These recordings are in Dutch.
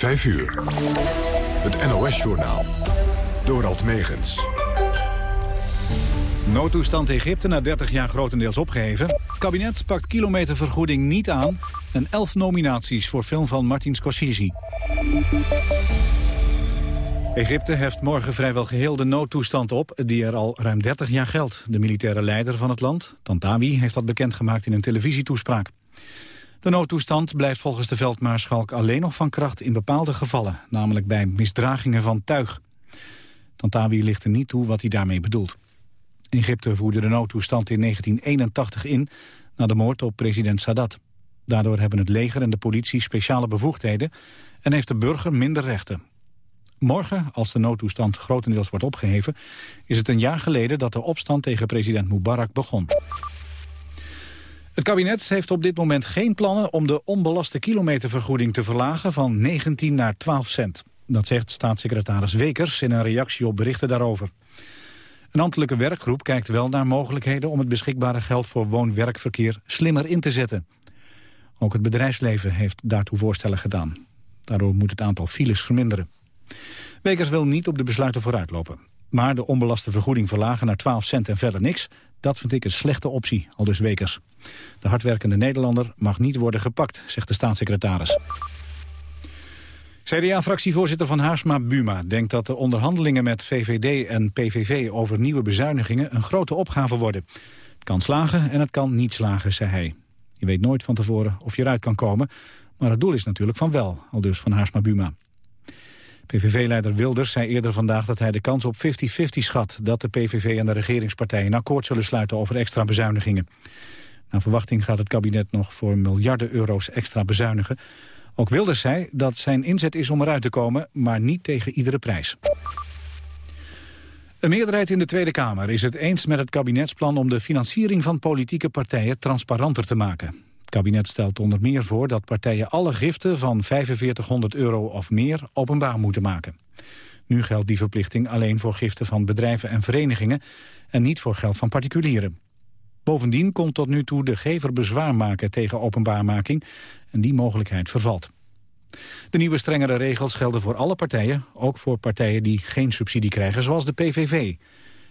5 uur. Het NOS-journaal. Dorald Megens. Noodtoestand Egypte na 30 jaar grotendeels opgeheven. Kabinet pakt kilometervergoeding niet aan. En 11 nominaties voor film van Martin Scorsese. Egypte heft morgen vrijwel geheel de noodtoestand op... die er al ruim 30 jaar geldt. De militaire leider van het land, Tantawi, heeft dat bekendgemaakt in een televisietoespraak. De noodtoestand blijft volgens de veldmaarschalk alleen nog van kracht in bepaalde gevallen, namelijk bij misdragingen van tuig. Tantawi ligt er niet toe wat hij daarmee bedoelt. Egypte voerde de noodtoestand in 1981 in na de moord op president Sadat. Daardoor hebben het leger en de politie speciale bevoegdheden en heeft de burger minder rechten. Morgen, als de noodtoestand grotendeels wordt opgeheven, is het een jaar geleden dat de opstand tegen president Mubarak begon. Het kabinet heeft op dit moment geen plannen om de onbelaste kilometervergoeding te verlagen van 19 naar 12 cent. Dat zegt staatssecretaris Wekers in een reactie op berichten daarover. Een ambtelijke werkgroep kijkt wel naar mogelijkheden om het beschikbare geld voor woon-werkverkeer slimmer in te zetten. Ook het bedrijfsleven heeft daartoe voorstellen gedaan. Daardoor moet het aantal files verminderen. Wekers wil niet op de besluiten vooruitlopen. Maar de onbelaste vergoeding verlagen naar 12 cent en verder niks... dat vind ik een slechte optie, al dus Wekers. De hardwerkende Nederlander mag niet worden gepakt, zegt de staatssecretaris. CDA-fractievoorzitter van Haarsma Buma denkt dat de onderhandelingen met VVD en PVV over nieuwe bezuinigingen een grote opgave worden. Het kan slagen en het kan niet slagen, zei hij. Je weet nooit van tevoren of je eruit kan komen, maar het doel is natuurlijk van wel, al dus van Haarsma Buma. PVV-leider Wilders zei eerder vandaag dat hij de kans op 50-50 schat... dat de PVV en de regeringspartijen een akkoord zullen sluiten over extra bezuinigingen. Naar verwachting gaat het kabinet nog voor miljarden euro's extra bezuinigen. Ook Wilders zei dat zijn inzet is om eruit te komen, maar niet tegen iedere prijs. Een meerderheid in de Tweede Kamer is het eens met het kabinetsplan om de financiering van politieke partijen transparanter te maken. Het kabinet stelt onder meer voor dat partijen alle giften van 4500 euro of meer openbaar moeten maken. Nu geldt die verplichting alleen voor giften van bedrijven en verenigingen en niet voor geld van particulieren. Bovendien komt tot nu toe de gever bezwaar maken tegen openbaarmaking en die mogelijkheid vervalt. De nieuwe strengere regels gelden voor alle partijen, ook voor partijen die geen subsidie krijgen, zoals de PVV.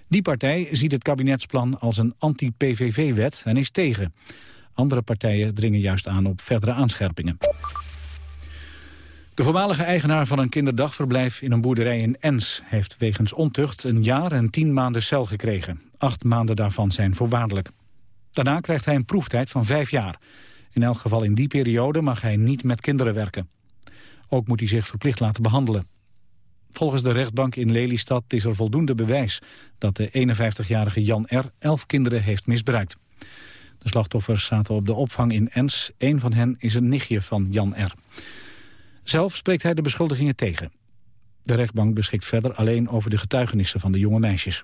Die partij ziet het kabinetsplan als een anti-PVV-wet en is tegen. Andere partijen dringen juist aan op verdere aanscherpingen. De voormalige eigenaar van een kinderdagverblijf in een boerderij in Ens... heeft wegens ontucht een jaar en tien maanden cel gekregen. Acht maanden daarvan zijn voorwaardelijk. Daarna krijgt hij een proeftijd van vijf jaar. In elk geval in die periode mag hij niet met kinderen werken. Ook moet hij zich verplicht laten behandelen. Volgens de rechtbank in Lelystad is er voldoende bewijs... dat de 51-jarige Jan R. elf kinderen heeft misbruikt. De slachtoffers zaten op de opvang in Ens. Een van hen is een nichtje van Jan R. Zelf spreekt hij de beschuldigingen tegen. De rechtbank beschikt verder alleen over de getuigenissen van de jonge meisjes.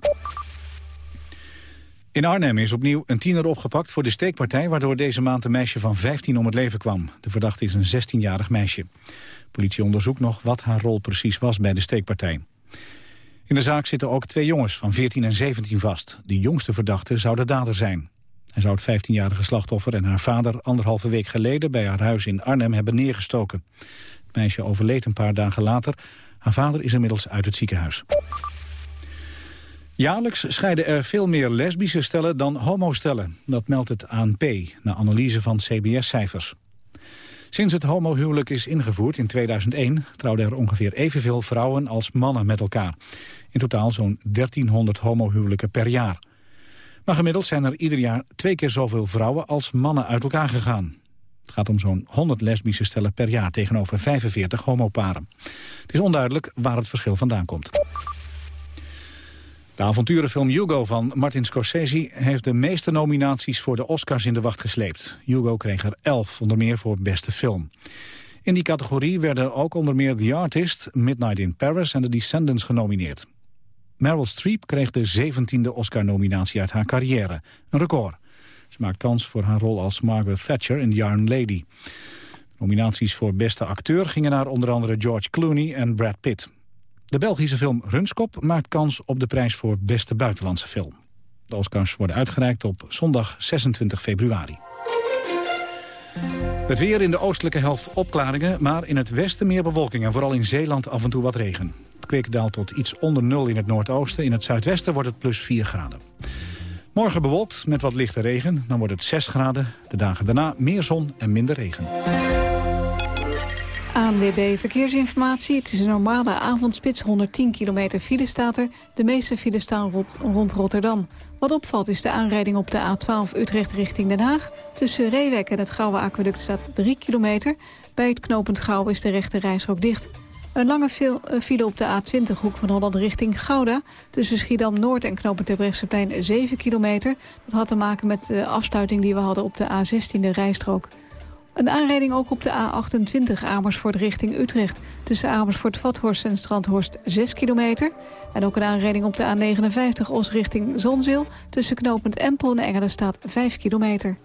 In Arnhem is opnieuw een tiener opgepakt voor de steekpartij... waardoor deze maand een meisje van 15 om het leven kwam. De verdachte is een 16-jarig meisje. Politie onderzoekt nog wat haar rol precies was bij de steekpartij. In de zaak zitten ook twee jongens van 14 en 17 vast. De jongste verdachte zou de dader zijn. Hij zou het 15-jarige slachtoffer en haar vader anderhalve week geleden bij haar huis in Arnhem hebben neergestoken. Het meisje overleed een paar dagen later. Haar vader is inmiddels uit het ziekenhuis. Jaarlijks scheiden er veel meer lesbische stellen dan homostellen. Dat meldt het ANP, na analyse van CBS-cijfers. Sinds het homohuwelijk is ingevoerd in 2001... trouwden er ongeveer evenveel vrouwen als mannen met elkaar. In totaal zo'n 1300 homohuwelijken per jaar. Maar gemiddeld zijn er ieder jaar twee keer zoveel vrouwen als mannen uit elkaar gegaan. Het gaat om zo'n 100 lesbische stellen per jaar tegenover 45 homoparen. Het is onduidelijk waar het verschil vandaan komt. De avonturenfilm Hugo van Martin Scorsese heeft de meeste nominaties voor de Oscars in de wacht gesleept. Hugo kreeg er 11, onder meer voor beste film. In die categorie werden ook onder meer The Artist, Midnight in Paris en The Descendants genomineerd. Meryl Streep kreeg de zeventiende Oscar-nominatie uit haar carrière. Een record. Ze maakt kans voor haar rol als Margaret Thatcher in The Iron Lady. Nominaties voor beste acteur gingen naar onder andere George Clooney en Brad Pitt. De Belgische film Runskop maakt kans op de prijs voor beste buitenlandse film. De Oscars worden uitgereikt op zondag 26 februari. Het weer in de oostelijke helft opklaringen, maar in het westen meer bewolking... en vooral in Zeeland af en toe wat regen. Kwik daalt tot iets onder nul in het noordoosten. In het zuidwesten wordt het plus 4 graden. Morgen bewolkt met wat lichte regen, dan wordt het 6 graden. De dagen daarna meer zon en minder regen. ANWB Verkeersinformatie. Het is een normale avondspits. 110 kilometer file staat er. De meeste files staan rond, Rotterdam. Wat opvalt is de aanrijding op de A12 Utrecht richting Den Haag. Tussen Reewek en het Gouwe Aqueduct staat 3 kilometer. Bij het knooppunt Gouwe is de rechte reisrook dicht. Een lange eh, file op de A20 hoek van Holland richting Gouda. Tussen Schiedam-Noord en knooppunt Terbrechtseplein 7 kilometer. Dat had te maken met de afsluiting die we hadden op de A16 rijstrook. Een aanrijding ook op de A28 Amersfoort richting Utrecht. Tussen Amersfoort-Vathorst en Strandhorst 6 kilometer. En ook een aanrijding op de A59 Os richting Zonzeel. Tussen knooppunt Empel en Engelen staat 5 kilometer.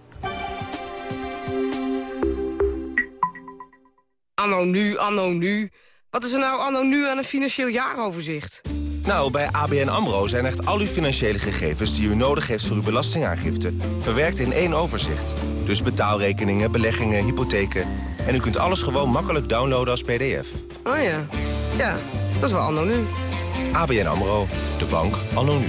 Anno nu, anno nu. Wat is er nou anno nu aan een financieel jaaroverzicht? Nou, bij ABN AMRO zijn echt al uw financiële gegevens... die u nodig heeft voor uw belastingaangifte... verwerkt in één overzicht. Dus betaalrekeningen, beleggingen, hypotheken... en u kunt alles gewoon makkelijk downloaden als pdf. Oh ja, ja, dat is wel anno nu. ABN AMRO, de bank anno nu.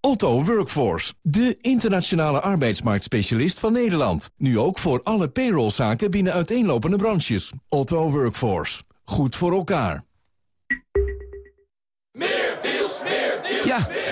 Otto Workforce, de internationale arbeidsmarktspecialist van Nederland. Nu ook voor alle payrollzaken binnen uiteenlopende branches. Otto Workforce. Goed voor elkaar.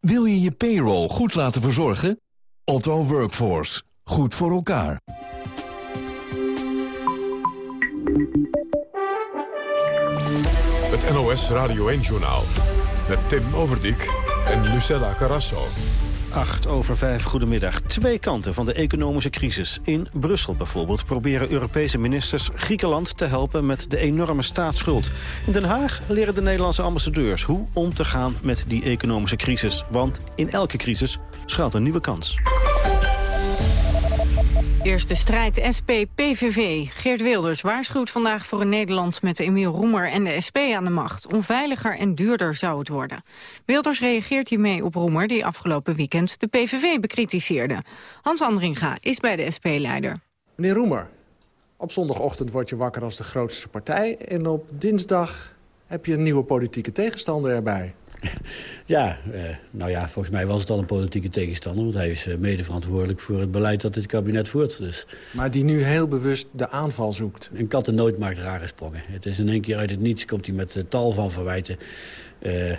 Wil je je payroll goed laten verzorgen? Otto Workforce. Goed voor elkaar. Het NOS Radio 1-journaal. Met Tim Overdijk en Lucella Carasso. 8 over 5, goedemiddag. Twee kanten van de economische crisis. In Brussel bijvoorbeeld proberen Europese ministers Griekenland te helpen met de enorme staatsschuld. In Den Haag leren de Nederlandse ambassadeurs hoe om te gaan met die economische crisis. Want in elke crisis schuilt een nieuwe kans. Eerste strijd SP-PVV. Geert Wilders waarschuwt vandaag voor een Nederland met Emiel Roemer en de SP aan de macht. Onveiliger en duurder zou het worden. Wilders reageert hiermee op Roemer die afgelopen weekend de PVV bekritiseerde. Hans Andringa is bij de SP-leider. Meneer Roemer, op zondagochtend word je wakker als de grootste partij... en op dinsdag heb je een nieuwe politieke tegenstander erbij. Ja, eh, nou ja, volgens mij was het al een politieke tegenstander... want hij is eh, mede verantwoordelijk voor het beleid dat dit kabinet voert. Dus. Maar die nu heel bewust de aanval zoekt. Een kat en nooit maakt rare sprongen. Het is in één keer uit het niets, komt hij met uh, tal van verwijten. Uh,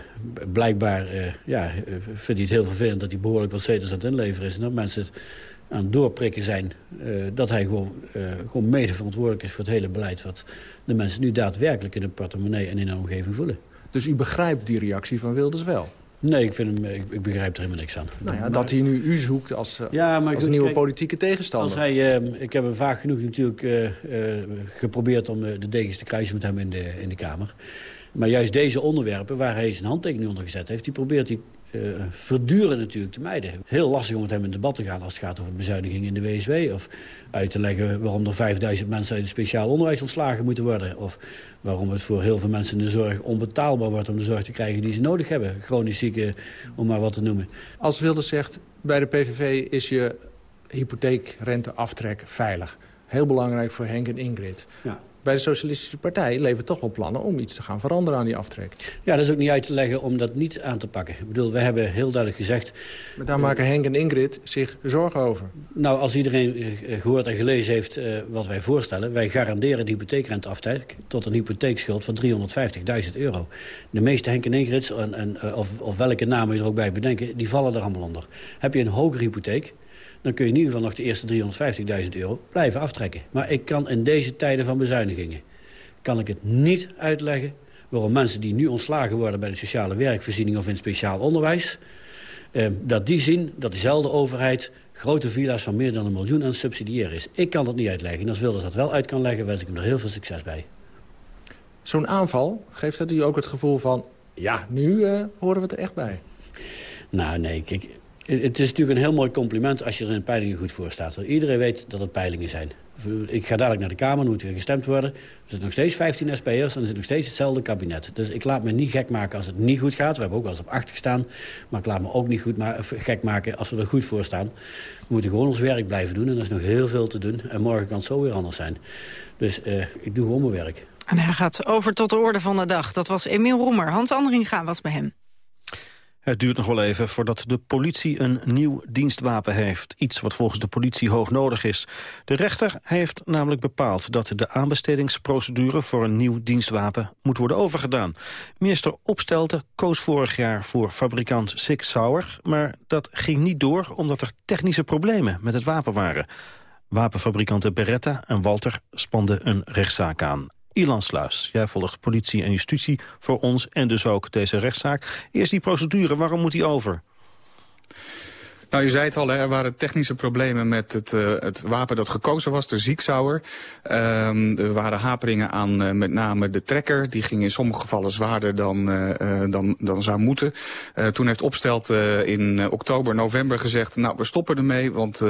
blijkbaar uh, ja, vindt hij het heel vervelend dat hij behoorlijk wat zetels aan het inleveren is... en dat mensen het aan het doorprikken zijn... dat hij gewoon, gewoon mede verantwoordelijk is voor het hele beleid... wat de mensen nu daadwerkelijk in hun portemonnee en in hun omgeving voelen. Dus u begrijpt die reactie van Wilders wel? Nee, ik, vind hem, ik, begrijp er helemaal niks aan. Nou ja, dat hij nu u zoekt als, ja, maar als een nieuwe politieke tegenstander. Als hij, uh, ik heb hem vaak genoeg natuurlijk uh, uh, geprobeerd om de degens te kruisen met hem in de, in de Kamer. Maar juist deze onderwerpen waar hij zijn handtekening onder gezet heeft... die probeert hij uh, verduren natuurlijk te mijden. Heel lastig om met hem in debat te gaan als het gaat over bezuinigingen in de WSW. Of uit te leggen waarom er 5000 mensen uit het speciaal onderwijs ontslagen moeten worden. Of waarom het voor heel veel mensen in de zorg onbetaalbaar wordt om de zorg te krijgen die ze nodig hebben. Chronisch zieken, om maar wat te noemen. Als Wilders zegt, bij de PVV is je hypotheekrenteaftrek veilig. Heel belangrijk voor Henk en Ingrid. Ja. Bij de Socialistische Partij leven toch wel plannen om iets te gaan veranderen aan die aftrek. Ja, dat is ook niet uit te leggen om dat niet aan te pakken. Ik bedoel, we hebben heel duidelijk gezegd... Maar daar maken Henk en Ingrid zich zorgen over. Nou, als iedereen eh, gehoord en gelezen heeft uh, wat wij voorstellen... wij garanderen de hypotheekrenteaftrek tot een hypotheekschuld van 350.000 euro. De meeste Henk en Ingrids, en, en, of, of welke namen je er ook bij bedenken... die vallen er allemaal onder. Heb je een hogere hypotheek dan kun je in ieder geval nog de eerste 350.000 euro blijven aftrekken. Maar ik kan in deze tijden van bezuinigingen... kan ik het niet uitleggen waarom mensen die nu ontslagen worden... bij de sociale werkvoorziening of in speciaal onderwijs... Eh, dat die zien dat dezelfde overheid grote villa's van meer dan een miljoen aan subsidiëren is. Ik kan dat niet uitleggen. En als Wilders dat wel uit kan leggen, wens ik hem er heel veel succes bij. Zo'n aanval, geeft dat u ook het gevoel van... ja, nu uh, horen we er echt bij? Nou, nee, kijk, het is natuurlijk een heel mooi compliment als je er in peilingen goed voor staat. Iedereen weet dat het peilingen zijn. Ik ga dadelijk naar de Kamer, moet weer gestemd worden. Er zitten nog steeds 15 SP'ers en er zit nog steeds hetzelfde kabinet. Dus ik laat me niet gek maken als het niet goed gaat. We hebben ook wel eens op achter gestaan. Maar ik laat me ook niet goed gek maken als we er goed voor staan. We moeten gewoon ons werk blijven doen. En er is nog heel veel te doen. En morgen kan het zo weer anders zijn. Dus uh, ik doe gewoon mijn werk. En hij gaat over tot de orde van de dag. Dat was Emiel Roemer. Hans Andringa was bij hem. Het duurt nog wel even voordat de politie een nieuw dienstwapen heeft. Iets wat volgens de politie hoog nodig is. De rechter heeft namelijk bepaald dat de aanbestedingsprocedure... voor een nieuw dienstwapen moet worden overgedaan. Minister Opstelten koos vorig jaar voor fabrikant Sig Sauer... maar dat ging niet door omdat er technische problemen met het wapen waren. Wapenfabrikanten Beretta en Walter spanden een rechtszaak aan. Ilan Sluis, jij volgt politie en justitie voor ons en dus ook deze rechtszaak. Eerst die procedure, waarom moet die over? Nou, je zei het al, er waren technische problemen met het, uh, het wapen dat gekozen was, de Zieksauer. Um, er waren haperingen aan uh, met name de trekker. Die ging in sommige gevallen zwaarder dan, uh, dan, dan zou moeten. toen heeft Opstelt in oktober, november gezegd... nou, we stoppen ermee, want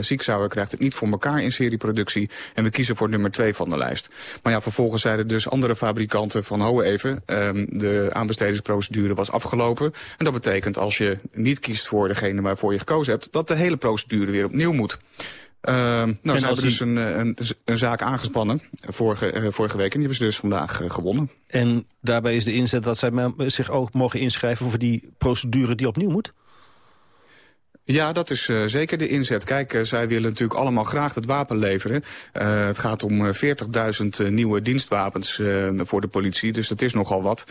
Zieksauer krijgt het niet voor elkaar in serieproductie. En we kiezen voor nummer twee van de lijst. Maar ja, vervolgens zeiden dus andere fabrikanten van... ho even, um, de aanbestedingsprocedure was afgelopen. En dat betekent als je niet kiest voor degene waarvoor je gekozen hebt... dat de hele procedure weer opnieuw moet. Uh, nou, ze hebben dus een, een, een, zaak aangespannen vorige, uh, vorige week. En die hebben ze dus vandaag uh, gewonnen. En daarbij is de inzet dat zij zich ook mogen inschrijven... voor die procedure die opnieuw moet? Ja, dat is uh, zeker de inzet. Kijk, uh, zij willen natuurlijk allemaal graag het wapen leveren. Uh, het gaat om 40.000 nieuwe dienstwapens voor de politie, dus dat is nogal wat.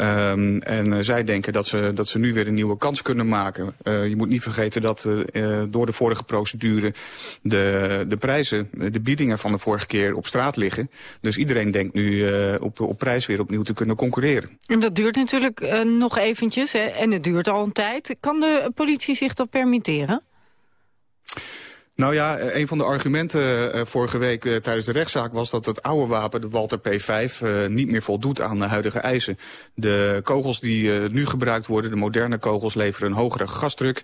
Um, en zij denken dat ze, dat ze nu weer een nieuwe kans kunnen maken. je moet niet vergeten dat door de vorige procedure de, de prijzen, de biedingen van de vorige keer op straat liggen. Dus iedereen denkt nu op, op prijs weer opnieuw te kunnen concurreren. En dat duurt natuurlijk nog eventjes, hè? en het duurt al een tijd. Kan de politie zich dat permitteren? presenteren? Nou ja, eh, een van de argumenten uh, vorige week tijdens de rechtszaak was dat het oude wapen, de Walter P5, uh, niet meer voldoet aan de huidige eisen. De kogels die nu gebruikt worden, de moderne kogels, leveren een hogere gasdruk.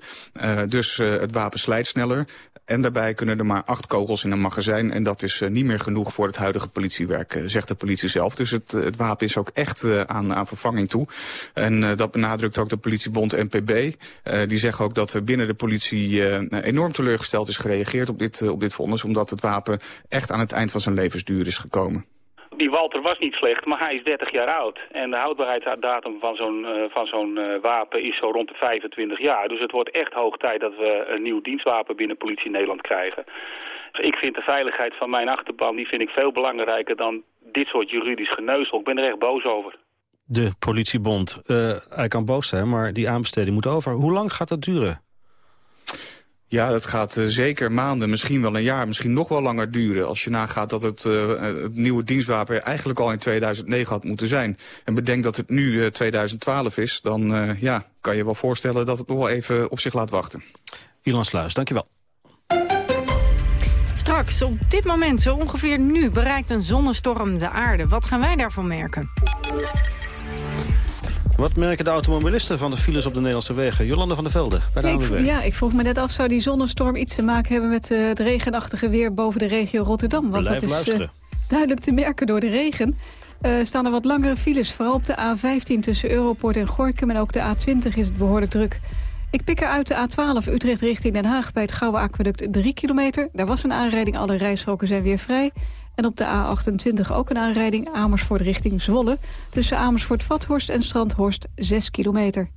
dus het wapen slijt sneller. En daarbij kunnen er maar acht kogels in een magazijn. En dat is niet meer genoeg voor het huidige politiewerk, zegt de politie zelf. Dus het, wapen is ook echt aan, aan vervanging toe. En dat benadrukt ook de politiebond NPB. die zeggen ook dat binnen de politie enorm teleurgesteld is gereageerd op dit, op dit vonnis. Omdat het wapen echt aan het eind van zijn levensduur is gekomen die Walter was niet slecht, maar hij is 30 jaar oud. En de houdbaarheidsdatum van zo'n uh, van zo'n uh, wapen is zo rond de 25 jaar. Dus het wordt echt hoog tijd dat we een nieuw dienstwapen binnen politie Nederland krijgen. Dus ik vind de veiligheid van mijn achterban die vind ik veel belangrijker dan dit soort juridisch geneuzel. Ik ben er echt boos over. De politiebond, uh, hij kan boos zijn, maar die aanbesteding moet over. Hoe lang gaat dat duren? Ja, dat gaat uh, zeker maanden, misschien wel een jaar, misschien nog wel langer duren. Als je nagaat dat het, uh, het nieuwe dienstwapen eigenlijk al in 2009 had moeten zijn. En bedenk dat het nu uh, 2012 is, dan ja, kan je wel voorstellen dat het nog wel even op zich laat wachten. Ilan Sluis, dankjewel. Straks, op dit moment, zo ongeveer nu, bereikt een zonnestorm de aarde. Wat gaan wij daarvan merken? Wat merken de automobilisten van de files op de Nederlandse wegen? Jolande van der Velde, bij de ik, ja, ik vroeg me net af, zou die zonnestorm iets te maken hebben... met uh, het regenachtige weer boven de regio Rotterdam? Want Blijf dat is uh, duidelijk te merken door de regen. Uh, staan er wat langere files, vooral op de A15 tussen Europort en Gorkum... en ook de A20 is het behoorlijk druk. Ik pik er uit de A12 Utrecht richting Den Haag bij het Gouden Aqueduct 3 kilometer. Daar was een aanrijding, alle rijstroken zijn weer vrij. En op de A28 ook een aanrijding Amersfoort richting Zwolle. Tussen Amersfoort-Vathorst en Strandhorst 6 kilometer.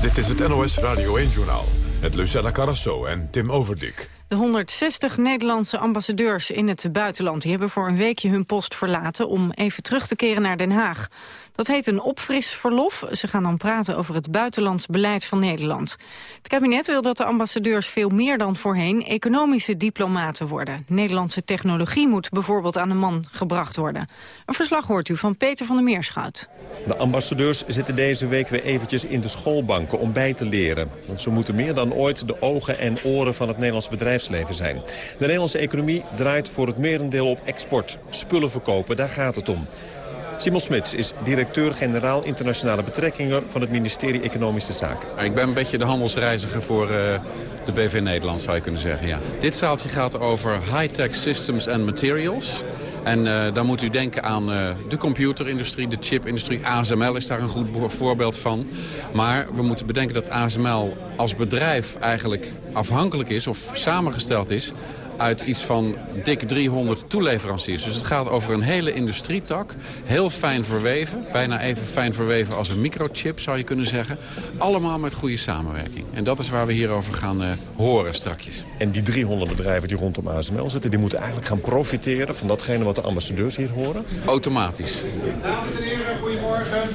Dit is het NOS Radio 1-journaal. Met Lucella Carrasso en Tim Overdik. De 160 Nederlandse ambassadeurs in het buitenland... die hebben voor een weekje hun post verlaten om even terug te keren naar Den Haag. Dat heet een opfrisverlof. Ze gaan dan praten over het buitenlands beleid van Nederland. Het kabinet wil dat de ambassadeurs veel meer dan voorheen economische diplomaten worden. Nederlandse technologie moet bijvoorbeeld aan de man gebracht worden. Een verslag hoort u van Peter van der Meerschout. De ambassadeurs zitten deze week weer eventjes in de schoolbanken om bij te leren. Want ze moeten meer dan ooit de ogen en oren van het Nederlands bedrijfsleven zijn. De Nederlandse economie draait voor het merendeel op export. Spullen verkopen, daar gaat het om. Simon Smits is directeur-generaal internationale betrekkingen van het ministerie Economische Zaken. Ik ben een beetje de handelsreiziger voor uh, de BV Nederland, zou je kunnen zeggen. Ja. Dit zaaltje gaat over high-tech systems and materials. En uh, dan moet u denken aan uh, de computerindustrie, de chipindustrie. ASML is daar een goed voorbeeld van. Maar we moeten bedenken dat ASML als bedrijf eigenlijk afhankelijk is... of samengesteld is uit iets van dik 300 toeleveranciers. Dus het gaat over een hele industrietak. Heel fijn verweven. Bijna even fijn verweven als een microchip, zou je kunnen zeggen. Allemaal met goede samenwerking. En dat is waar we hierover gaan uh, horen strakjes. En die 300 bedrijven die rondom ASML zitten... die moeten eigenlijk gaan profiteren van datgene wat de ambassadeurs hier horen? Automatisch. Dames en heren, goedemorgen.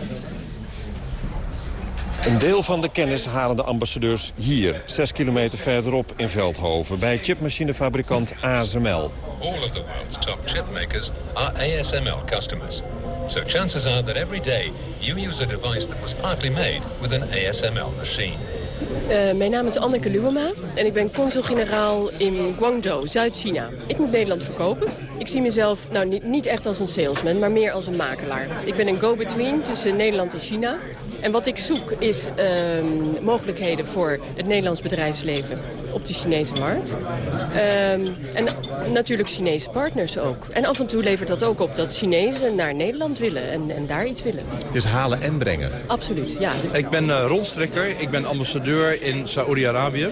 Een deel van de kennis halen de ambassadeurs hier, zes kilometer verderop in Veldhoven, bij chipmachinefabrikant ASML. All of the world's top chipmakers are ASML customers. So chances are that every day you use a device that was partly made with an ASML machine. Uh, mijn naam is Anneke Luwema en ik ben consul-generaal in Guangzhou, Zuid-China. Ik moet Nederland verkopen. Ik zie mezelf nou, niet, niet echt als een salesman, maar meer als een makelaar. Ik ben een go-between tussen Nederland en China. En wat ik zoek is uh, mogelijkheden voor het Nederlands bedrijfsleven op de Chinese markt. Uh, en natuurlijk Chinese partners ook. En af en toe levert dat ook op dat Chinezen naar Nederland willen en, en daar iets willen. Dus halen en brengen? Absoluut, ja. Ik ben uh, Ron Strikker, ik ben ambassadeur in Saoedi-Arabië.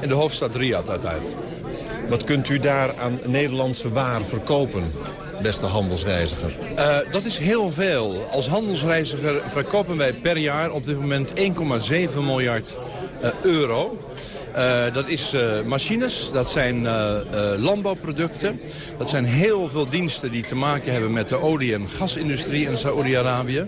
In de hoofdstad Riyadh uiteindelijk. Wat kunt u daar aan Nederlandse waar verkopen? Beste handelsreiziger? Uh, dat is heel veel. Als handelsreiziger verkopen wij per jaar op dit moment 1,7 miljard uh, euro. Uh, dat is machines, dat zijn landbouwproducten. Dat zijn heel veel diensten die te maken hebben met de olie- en gasindustrie in Saoedi-Arabië.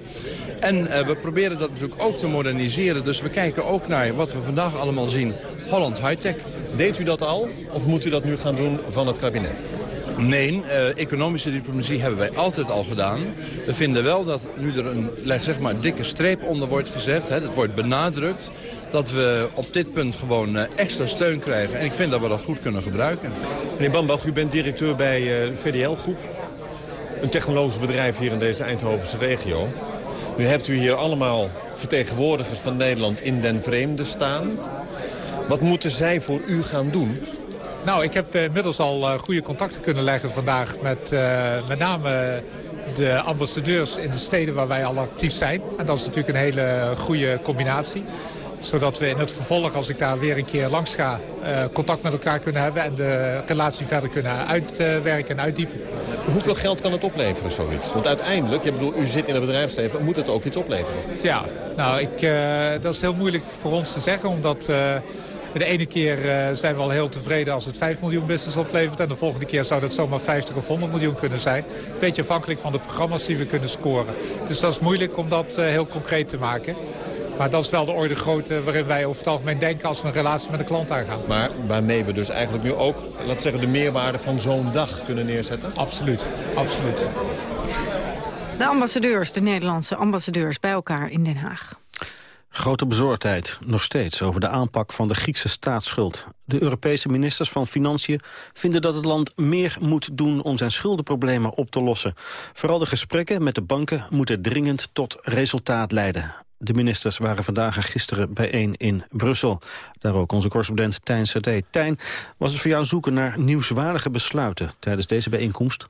En we proberen dat natuurlijk ook te moderniseren. Dus we kijken ook naar wat we vandaag allemaal zien. Holland High-Tech. Deed u dat al of moet u dat nu gaan doen van het kabinet? Nee, uh, economische diplomatie hebben wij altijd al gedaan. We vinden wel dat nu er een zeg maar, dikke streep onder wordt gezet, hè, dat wordt benadrukt, dat we op dit punt gewoon uh, extra steun krijgen. En ik vind dat we dat goed kunnen gebruiken. Meneer Bambach, u bent directeur bij uh, VDL Groep. Een technologisch bedrijf hier in deze Eindhovense regio. Nu hebt u hier allemaal vertegenwoordigers van Nederland in den vreemde staan. Wat moeten zij voor u gaan doen? Nou, ik heb inmiddels al goede contacten kunnen leggen vandaag met uh, met name de ambassadeurs in de steden waar wij al actief zijn. En dat is natuurlijk een hele goede combinatie zodat we in het vervolg, als ik daar weer een keer langs ga... Uh, contact met elkaar kunnen hebben en de relatie verder kunnen uitwerken en uitdiepen. Hoeveel geld kan het opleveren, zoiets? Want uiteindelijk, je bedoel, u zit in het bedrijfsleven, moet het ook iets opleveren? Ja, nou, ik, uh, dat is heel moeilijk voor ons te zeggen, omdat... De ene keer uh, zijn we al heel tevreden als het 5 miljoen business oplevert. En de volgende keer zou dat zomaar 50 of 100 miljoen kunnen zijn. Een beetje afhankelijk van de programma's die we kunnen scoren. Dus dat is moeilijk om dat uh, heel concreet te maken. Maar dat is wel de orde grootte waarin wij over het algemeen denken als we een relatie met een klant aangaan. Maar waarmee we dus eigenlijk nu ook, laat zeggen, de meerwaarde van zo'n dag kunnen neerzetten? Absoluut, absoluut. De ambassadeurs, de Nederlandse ambassadeurs bij elkaar in Den Haag. Grote bezorgdheid, nog steeds, over de aanpak van de Griekse staatsschuld. De Europese ministers van Financiën vinden dat het land meer moet doen om zijn schuldenproblemen op te lossen. Vooral de gesprekken met de banken moeten dringend tot resultaat leiden. De ministers waren vandaag en gisteren bijeen in Brussel. Daar ook onze correspondent Tijn Sade. Tijn, was het voor jou zoeken naar nieuwswaardige besluiten tijdens deze bijeenkomst?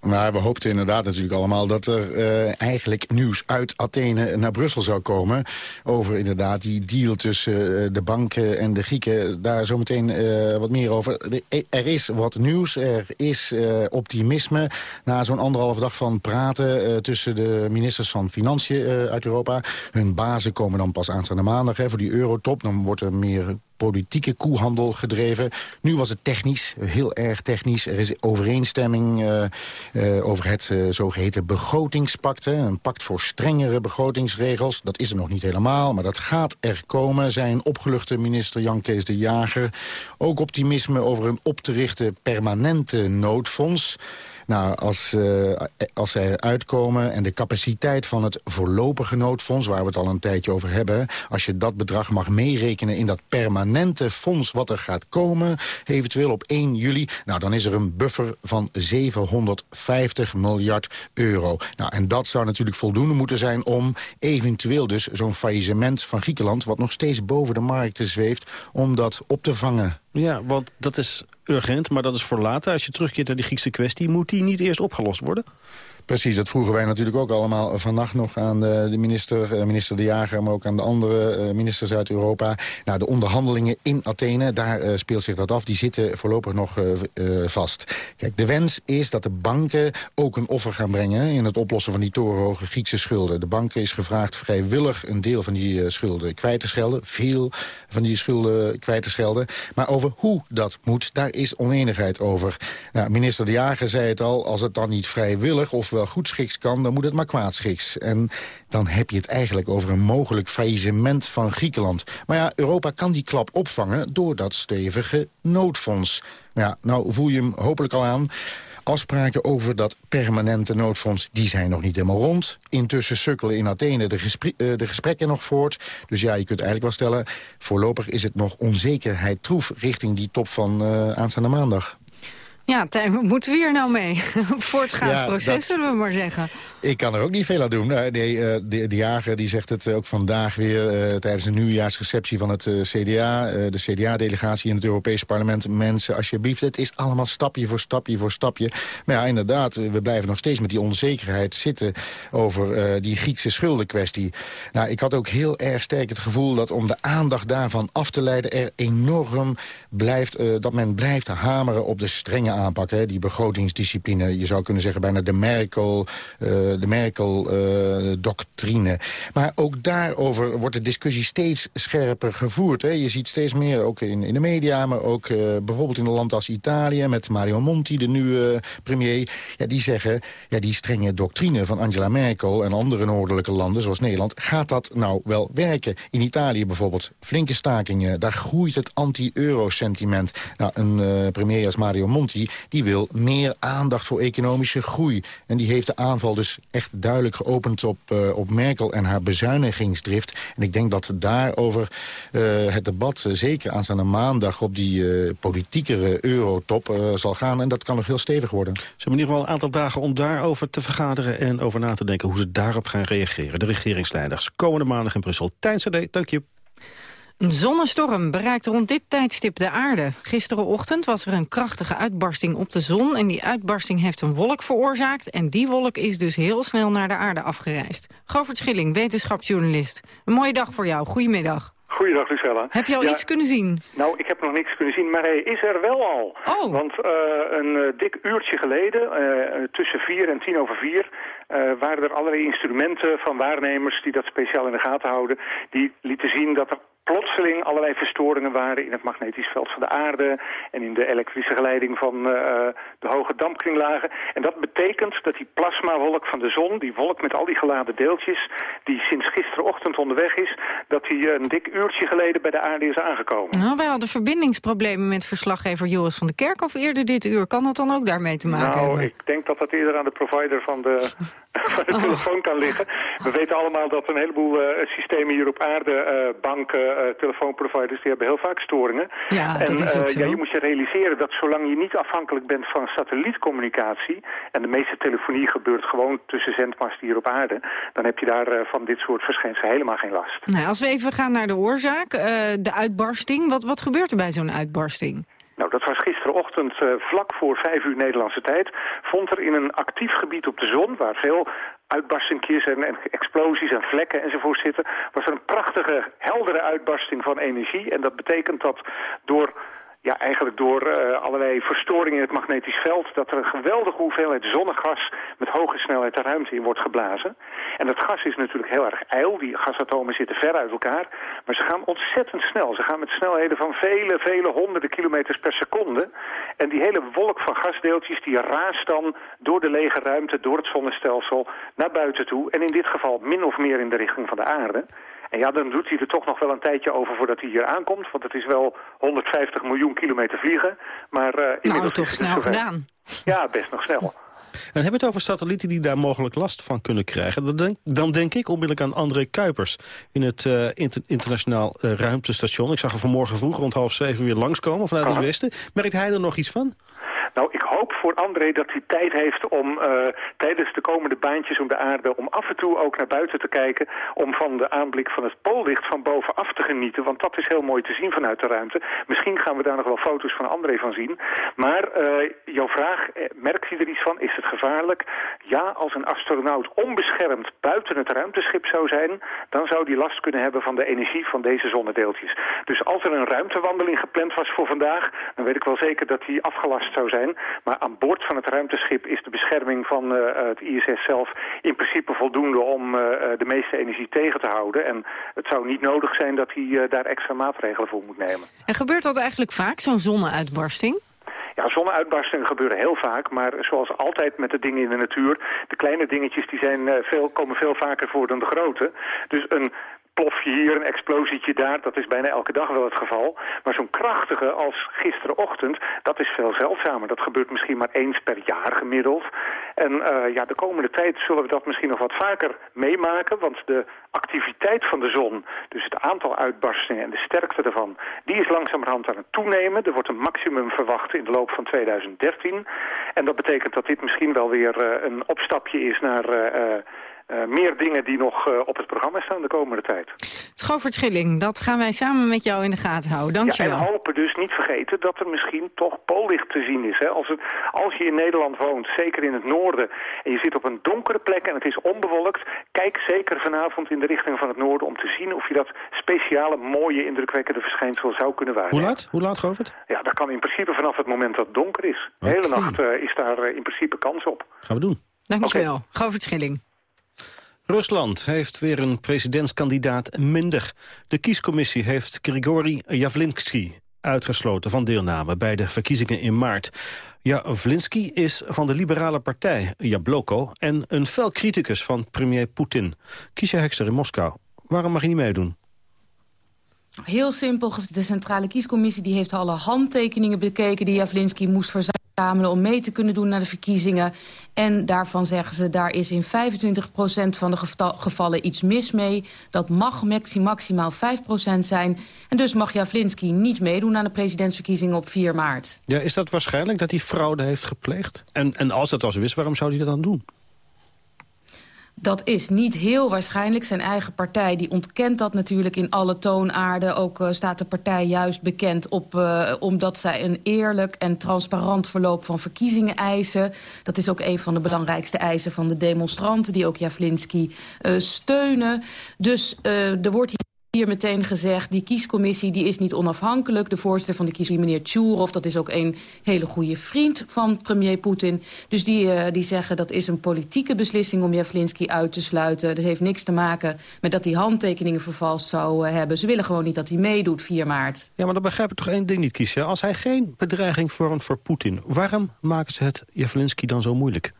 Maar we hoopten inderdaad natuurlijk allemaal dat er uh, eigenlijk nieuws uit Athene naar Brussel zou komen. Over inderdaad die deal tussen uh, de banken en de Grieken. Daar zometeen uh, wat meer over. er is wat nieuws, er is optimisme. Na zo'n anderhalve dag van praten tussen de ministers van Financiën uit Europa. Hun bazen komen dan pas aanstaande maandag hè, voor die eurotop. Dan wordt er meer politieke koehandel gedreven. Nu was het technisch, heel erg technisch. Er is overeenstemming uh, uh, over het uh, zogeheten begrotingspact. Een pact voor strengere begrotingsregels. Dat is er nog niet helemaal, maar dat gaat er komen... zijn opgeluchte minister Jan Kees de Jager. Ook optimisme over een op te richten permanente noodfonds... Nou, als, uh, als zij uitkomen en de capaciteit van het voorlopige noodfonds... waar we het al een tijdje over hebben... als je dat bedrag mag meerekenen in dat permanente fonds wat er gaat komen... eventueel op 1 juli, nou, dan is er een buffer van 750 miljard euro. Nou, en dat zou natuurlijk voldoende moeten zijn om eventueel dus zo'n faillissement van Griekenland... wat nog steeds boven de markten zweeft, om dat op te vangen. Ja, want dat is urgent, maar dat is voor later. Als je terugkeert naar die Griekse kwestie, moet die niet eerst opgelost worden? Precies, dat vroegen wij natuurlijk ook allemaal vannacht nog aan de, minister, eh, minister De Jager... maar ook aan de andere eh, ministers uit Europa. Nou, de onderhandelingen in Athene, daar uh, speelt zich dat af. Die zitten voorlopig nog vast. Kijk, de wens is dat de banken ook een offer gaan brengen... in het oplossen van die torenhoge Griekse schulden. De banken is gevraagd vrijwillig een deel van die schulden kwijt te schelden. Veel van die schulden kwijt te schelden. Maar over hoe dat moet, daar is oneenigheid over. Nou, minister De Jager zei het al, als het dan niet vrijwillig... of wel goedschiks kan, dan moet het maar kwaadschiks. En dan heb je het eigenlijk over een mogelijk faillissement van Griekenland. Maar ja, Europa kan die klap opvangen door dat stevige noodfonds. Ja, nou voel je hem hopelijk al aan. Afspraken over dat permanente noodfonds die zijn nog niet helemaal rond. Intussen sukkelen in Athene de, uh, de, gesprekken nog voort. Dus ja, je kunt eigenlijk wel stellen... voorlopig is het nog onzekerheid troef richting die top van uh, aanstaande maandag. Ja, Tijn, moeten we hier nou mee? Voortgaansproces, ja, zullen we maar zeggen. Ik kan er ook niet veel aan doen. De, de, de, de jager die zegt het ook vandaag weer uh, tijdens een nieuwjaarsreceptie van het uh, CDA. Uh, de CDA-delegatie in het Europese parlement. Mensen, alsjeblieft, het is allemaal stapje voor stapje voor stapje. Maar ja, inderdaad, we blijven nog steeds met die onzekerheid zitten over die Griekse schuldenkwestie. Nou, ik had ook heel erg sterk het gevoel dat om de aandacht daarvan af te leiden... er enorm blijft, dat men blijft hameren op de strenge aanpak. Hè, die begrotingsdiscipline, je zou kunnen zeggen bijna de Merkel de Merkel-doctrine. maar ook daarover wordt de discussie steeds scherper gevoerd. Hè. Je ziet steeds meer, ook in, in de media, maar ook uh, bijvoorbeeld in een land als Italië... met Mario Monti, de nieuwe uh, premier. Ja, die zeggen, ja, die strenge doctrine van Angela Merkel... en andere noordelijke landen, zoals Nederland... gaat dat nou wel werken? In Italië bijvoorbeeld, flinke stakingen. Daar groeit het anti-euro-sentiment. Nou, een premier als Mario Monti, die wil meer aandacht voor economische groei. En die heeft de aanval dus echt duidelijk geopend op, uh, op Merkel en haar bezuinigingsdrift. En ik denk dat daarover uh, het debat, uh, zeker aanstaande maandag... op die politiekere eurotop zal gaan. En dat kan nog heel stevig worden. Ze hebben in ieder geval een aantal dagen om daarover te vergaderen... en over na te denken hoe ze daarop gaan reageren. De regeringsleiders komende maandag in Brussel. Tijn CD, dank je. Een zonnestorm bereikt rond dit tijdstip de aarde. Gisterenochtend was er een krachtige uitbarsting op de zon... en die uitbarsting heeft een wolk veroorzaakt... en die wolk is dus heel snel naar de aarde afgereisd. Govert Schilling, wetenschapsjournalist. Een mooie dag voor jou. Goedemiddag. Goeiedag, Lucella. Heb je al iets kunnen zien? Nou, ik heb nog niks kunnen zien, maar hij is er wel al. Oh. Want uh, een uh, dik uurtje geleden, uh, tussen vier en tien over vier... waren er allerlei instrumenten van waarnemers die dat speciaal in de gaten houden... die lieten zien dat er plotseling allerlei verstoringen waren in het magnetisch veld van de aarde en in de elektrische geleiding van uh, de hoge dampkringlagen. En dat betekent dat die plasmawolk van de zon, die wolk met al die geladen deeltjes, die sinds gisterochtend onderweg is, dat die een dik uurtje geleden bij de aarde is aangekomen. Nou, wij hadden verbindingsproblemen met verslaggever Joris van de Kerkhof eerder dit uur. Kan dat dan ook daarmee te maken nou, hebben? Nou, ik denk dat dat eerder aan de provider van de, van de oh. telefoon kan liggen. We weten allemaal dat een heleboel uh, systemen hier op aarde, uh, banken, uh, telefoonproviders die hebben heel vaak storingen. Ja, en, dat is ook zo. ja, je moet je realiseren dat zolang je niet afhankelijk bent van satellietcommunicatie... en de meeste telefonie gebeurt gewoon tussen zendmasten hier op aarde... dan heb je daar van dit soort verschijnselen helemaal geen last. Nou, als we even gaan naar de oorzaak, de uitbarsting. Wat, wat gebeurt er bij zo'n uitbarsting? Nou, dat was gisterochtend uh, vlak voor vijf uur Nederlandse tijd. Vond er in een actief gebied op de zon, waar veel uitbarstingjes en, en, explosies en vlekken enzovoort zitten... was er een prachtige, heldere uitbarsting van energie. En dat betekent dat door ja, eigenlijk door uh, allerlei verstoringen in het magnetisch veld... dat er een geweldige hoeveelheid zonnegas met hoge snelheid de ruimte in wordt geblazen. En dat gas is natuurlijk heel erg ijl. Die gasatomen zitten ver uit elkaar. Maar ze gaan ontzettend snel. Ze gaan met snelheden van vele, vele honderden kilometers per seconde. En die hele wolk van gasdeeltjes die raast dan door de lege ruimte... door het zonnestelsel naar buiten toe. En in dit geval min of meer in de richting van de aarde. En ja, dan doet hij er toch nog wel een tijdje over voordat hij hier aankomt. Want het is wel 150 miljoen kilometer vliegen. Maar, uh, nou, toch snel gedaan. Ja, best nog snel. En hebben het over satellieten die daar mogelijk last van kunnen krijgen. Dan denk, dan denk ik onmiddellijk aan André Kuipers in het uh, inter, internationaal uh, ruimtestation. Ik zag hem vanmorgen vroeg rond half zeven weer langskomen vanuit het westen. Merkt hij er nog iets van? Nou, ik hoop voor André dat hij tijd heeft om uh, tijdens de komende baantjes om de aarde... om af en toe ook naar buiten te kijken... om van de aanblik van het poollicht van bovenaf te genieten. Want dat is heel mooi te zien vanuit de ruimte. Misschien gaan we daar nog wel foto's van André van zien. Maar uh, jouw vraag, eh, merkt hij er iets van? Is het gevaarlijk? Ja, als een astronaut onbeschermd buiten het ruimteschip zou zijn... dan zou die last kunnen hebben van de energie van deze zonnedeeltjes. Dus als er een ruimtewandeling gepland was voor vandaag... dan weet ik wel zeker dat die afgelast zou zijn. Maar aan boord van het ruimteschip is de bescherming van uh, het ISS zelf in principe voldoende om uh, de meeste energie tegen te houden. En het zou niet nodig zijn dat hij uh, daar extra maatregelen voor moet nemen. En gebeurt dat eigenlijk vaak, zo'n zonneuitbarsting? Ja, zonneuitbarstingen gebeuren heel vaak, maar zoals altijd met de dingen in de natuur, de kleine dingetjes die zijn, veel, komen veel vaker voor dan de grote. Dus een plofje hier, een explosietje daar. Dat is bijna elke dag wel het geval. Maar zo'n krachtige als gisterenochtend, dat is veel zeldzamer. Dat gebeurt misschien maar eens per jaar gemiddeld. En uh, ja, de komende tijd zullen we dat misschien nog wat vaker meemaken. Want de activiteit van de zon, dus het aantal uitbarstingen en de sterkte daarvan... die is langzamerhand aan het toenemen. Er wordt een maximum verwacht in de loop van 2013. En dat betekent dat dit misschien wel weer uh, een opstapje is naar... Uh, uh, meer dingen die nog uh, op het programma staan de komende tijd. Govert Schilling, dat gaan wij samen met jou in de gaten houden. Dank je wel. en hopen dus niet vergeten dat er misschien toch poollicht te zien is. Hè? Als, het, als je in Nederland woont, zeker in het noorden... en je zit op een donkere plek en het is onbewolkt... kijk zeker vanavond in de richting van het noorden... om te zien of je dat speciale, mooie, indrukwekkende verschijnsel zou kunnen waarnemen. Hoe laat? Hoe laat, Govert? Ja, dat kan in principe vanaf het moment dat het donker is. De hele nacht uh, is daar in principe kans op. Gaan we doen. Dank je wel. Govert Schilling. Rusland heeft weer een presidentskandidaat minder. De kiescommissie heeft Grigori Javlinsky uitgesloten van deelname bij de verkiezingen in maart. Javlinsky is van de liberale partij Jabloko en een fel criticus van premier Poetin. Kiesja Hekster in Moskou. Waarom mag je niet meedoen? Heel simpel, de Centrale Kiescommissie die heeft alle handtekeningen bekeken... die Javlinsky moest verzamelen om mee te kunnen doen naar de verkiezingen. En daarvan zeggen ze, daar is in 25% van de gevallen iets mis mee. Dat mag maximaal 5% zijn. En dus mag Javlinsky niet meedoen aan de presidentsverkiezingen op 4 maart. Ja, is dat waarschijnlijk dat hij fraude heeft gepleegd? En, en als dat al zo is, waarom zou hij dat dan doen? Dat is niet heel waarschijnlijk. Zijn eigen partij die ontkent dat natuurlijk in alle toonaarden. Ook uh, staat de partij juist bekend op, uh, omdat zij een eerlijk en transparant verloop van verkiezingen eisen. Dat is ook een van de belangrijkste eisen van de demonstranten die ook Javlinsky uh, steunen. Dus er wordt hier hier meteen gezegd, die kiescommissie die is niet onafhankelijk. De voorzitter van de kiescommissie, meneer Tjurov, dat is ook een hele goede vriend van premier Poetin. Dus die, uh, die zeggen dat is een politieke beslissing om Javlinsky uit te sluiten. Dat heeft niks te maken met dat hij handtekeningen vervalst zou uh, hebben. Ze willen gewoon niet dat hij meedoet 4 maart. Ja, maar dan begrijp ik toch één ding niet, Kiesja. Als hij geen bedreiging vormt voor Poetin, waarom maken ze het Javlinsky dan zo moeilijk?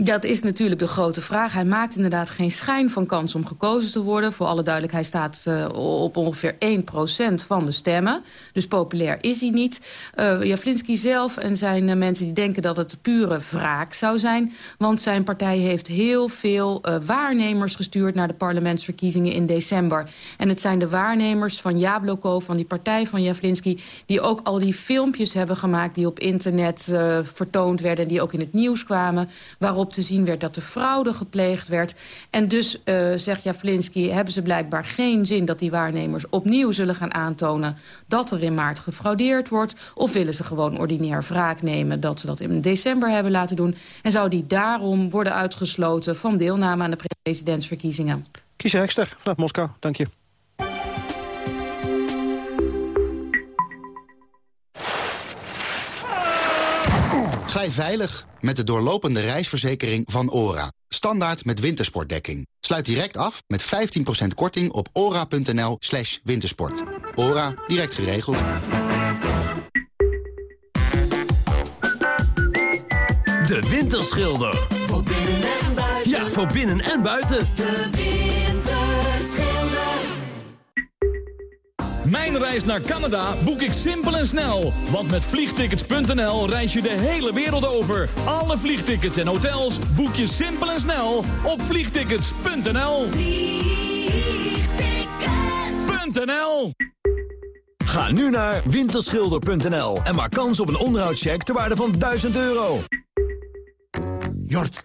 Dat is natuurlijk de grote vraag. Hij maakt inderdaad geen schijn van kans om gekozen te worden. Voor alle duidelijkheid staat uh, op ongeveer 1% van de stemmen. Dus populair is hij niet. Uh, Javlinsky zelf en zijn uh, mensen die denken dat het pure wraak zou zijn. Want zijn partij heeft heel veel waarnemers gestuurd... naar de parlementsverkiezingen in december. En het zijn de waarnemers van Jabloko, van die partij van Javlinsky... die ook al die filmpjes hebben gemaakt die op internet vertoond werden... en die ook in het nieuws kwamen... waarop te zien werd... dat er fraude gepleegd werd. En dus, uh, zegt Javlinski, hebben ze blijkbaar geen zin... dat die waarnemers opnieuw zullen gaan aantonen... dat er in maart gefraudeerd wordt. Of willen ze gewoon ordinair wraak nemen... dat ze dat in december hebben laten doen. En zou die daarom worden uitgesloten van deelname aan de presidentsverkiezingen. Kiesje Hekster vanuit Moskou, dank je. Glij veilig met de doorlopende reisverzekering van ORA. Standaard met wintersportdekking. Sluit direct af met 15% korting op ora.nl slash wintersport. ORA, direct geregeld. De Winterschilder. Voor binnen en buiten. Ja, voor binnen en buiten. De Mijn reis naar Canada boek ik simpel en snel. Want met vliegtickets.nl reis je de hele wereld over. Alle vliegtickets en hotels boek je simpel en snel op vliegtickets.nl. Vliegtickets.nl Ga nu naar winterschilder.nl en maak kans op een onderhoudscheck ter waarde van 1000 euro. Jort,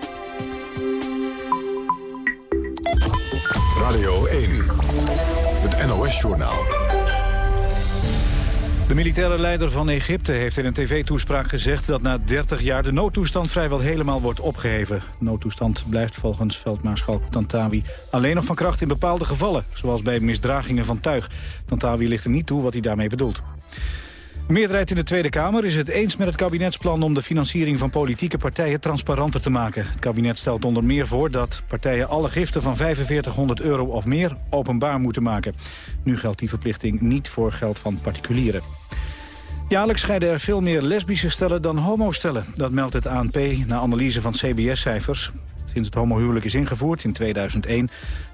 Radio 1, het NOS-journaal. De militaire leider van Egypte heeft in een tv-toespraak gezegd... dat na 30 jaar de noodtoestand vrijwel helemaal wordt opgeheven. De noodtoestand blijft volgens veldmaarschalk Tantawi alleen nog van kracht in bepaalde gevallen... zoals bij misdragingen van tuig. Tantawi ligt er niet toe wat hij daarmee bedoelt. De meerderheid in de Tweede Kamer is het eens met het kabinetsplan om de financiering van politieke partijen transparanter te maken. Het kabinet stelt onder meer voor dat partijen alle giften van 4500 euro of meer openbaar moeten maken. Nu geldt die verplichting niet voor geld van particulieren. Jaarlijks scheiden er veel meer lesbische stellen dan homostellen. Dat meldt het ANP na analyse van CBS-cijfers. Sinds het homohuwelijk is ingevoerd in 2001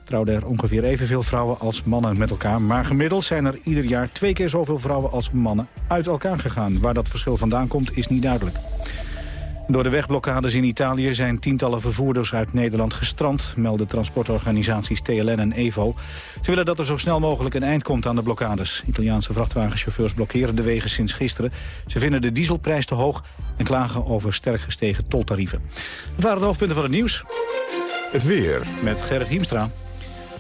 trouwden er ongeveer evenveel vrouwen als mannen met elkaar. Maar gemiddeld zijn er ieder jaar twee keer zoveel vrouwen als mannen uit elkaar gegaan. Waar dat verschil vandaan komt is niet duidelijk. Door de wegblokkades in Italië zijn tientallen vervoerders uit Nederland gestrand, melden transportorganisaties TLN en EVO. Ze willen dat er zo snel mogelijk een eind komt aan de blokkades. Italiaanse vrachtwagenchauffeurs blokkeren de wegen sinds gisteren. Ze vinden de dieselprijs te hoog en klagen over sterk gestegen toltarieven. Dat waren de hoofdpunten van het nieuws. Het weer. Met Gerrit Hiemstra.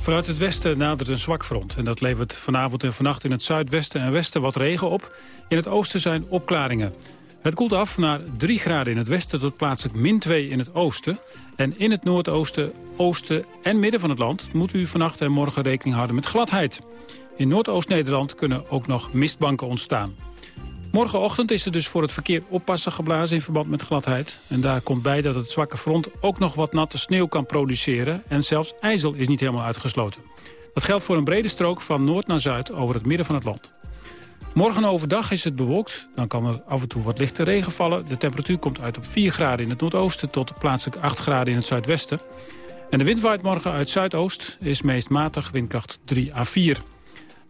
Vanuit het westen nadert een zwak front. En dat levert vanavond en vannacht in het zuidwesten en westen wat regen op. In het oosten zijn opklaringen. Het koelt af naar 3 graden in het westen tot plaatselijk min 2 in het oosten. En in het noordoosten, oosten en midden van het land... moet u vannacht en morgen rekening houden met gladheid. In Noordoost-Nederland kunnen ook nog mistbanken ontstaan. Morgenochtend is er dus voor het verkeer oppassen geblazen in verband met gladheid. En daar komt bij dat het zwakke front ook nog wat natte sneeuw kan produceren. En zelfs ijzel is niet helemaal uitgesloten. Dat geldt voor een brede strook van noord naar zuid over het midden van het land. Morgen overdag is het bewolkt. Dan kan er af en toe wat lichte regen vallen. De temperatuur komt uit op 4 graden in het noordoosten tot plaatselijk 8 graden in het zuidwesten. En de wind waait morgen uit zuidoost, is meest matig, windkracht 3 à 4.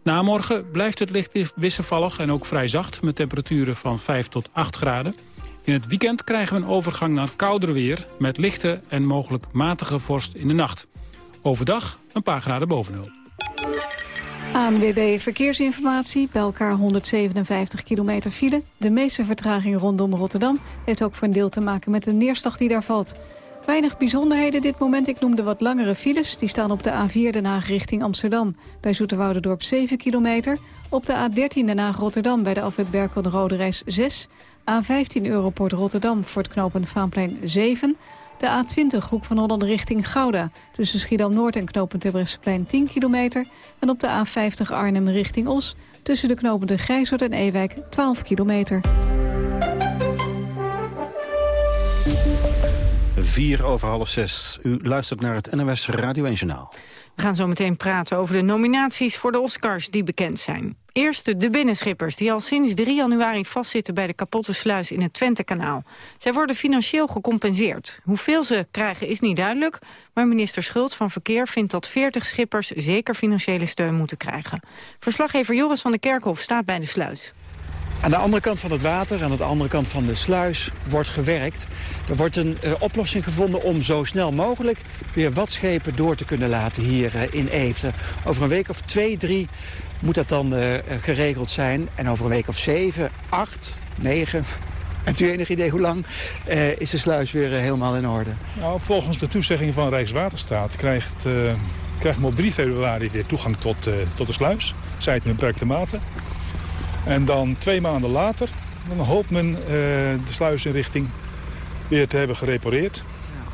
Na morgen blijft het licht wisselvallig en ook vrij zacht... met temperaturen van 5 tot 8 graden. In het weekend krijgen we een overgang naar kouder weer... met lichte en mogelijk matige vorst in de nacht. Overdag een paar graden boven nul. ANWB Verkeersinformatie, bij elkaar 157 kilometer file. De meeste vertraging rondom Rotterdam heeft ook voor een deel te maken met de neerslag die daar valt. Weinig bijzonderheden dit moment. Ik noemde wat langere files. Die staan op de A4 Den Haag richting Amsterdam. Bij Zoeterwoudendorp 7 kilometer. Op de A13 Den Haag Rotterdam bij de afwet Berkel de Rode Reis 6. A15 Europort Rotterdam voor het knooppunt Vaanplein 7. De A20 Hoek van Holland richting Gouda. Tussen Schiedam-Noord en knooppunt Terbrechtseplein 10 kilometer. En op de A50 Arnhem richting Os. Tussen de knooppunten Grijshoort en Ewijk 12 kilometer. Vier over half zes. U luistert naar het NOS Radio 1 Journaal. We gaan zo meteen praten over de nominaties voor de Oscars die bekend zijn. Eerst de binnenschippers die al sinds 3 januari vastzitten bij de kapotte sluis in het Twentekanaal. Zij worden financieel gecompenseerd. Hoeveel ze krijgen is niet duidelijk, maar minister Schultz van Verkeer vindt dat 40 schippers zeker financiële steun moeten krijgen. Verslaggever Joris van der Kerkhof staat bij de sluis. Aan de andere kant van het water, aan de andere kant van de sluis, wordt gewerkt. Er wordt een uh, oplossing gevonden om zo snel mogelijk weer wat schepen door te kunnen laten hier uh, in Eefde. Over een week of twee, drie moet dat dan uh, geregeld zijn. En over een week of zeven, acht, negen, hebt u enig idee hoe lang is de sluis weer helemaal in orde? Nou, volgens de toezegging van Rijkswaterstaat krijgt, krijgen we op 3 februari weer toegang tot, tot de sluis. Zij het in beperkte mate. En dan twee maanden later dan hoopt men uh, de sluisinrichting weer te hebben gerepareerd.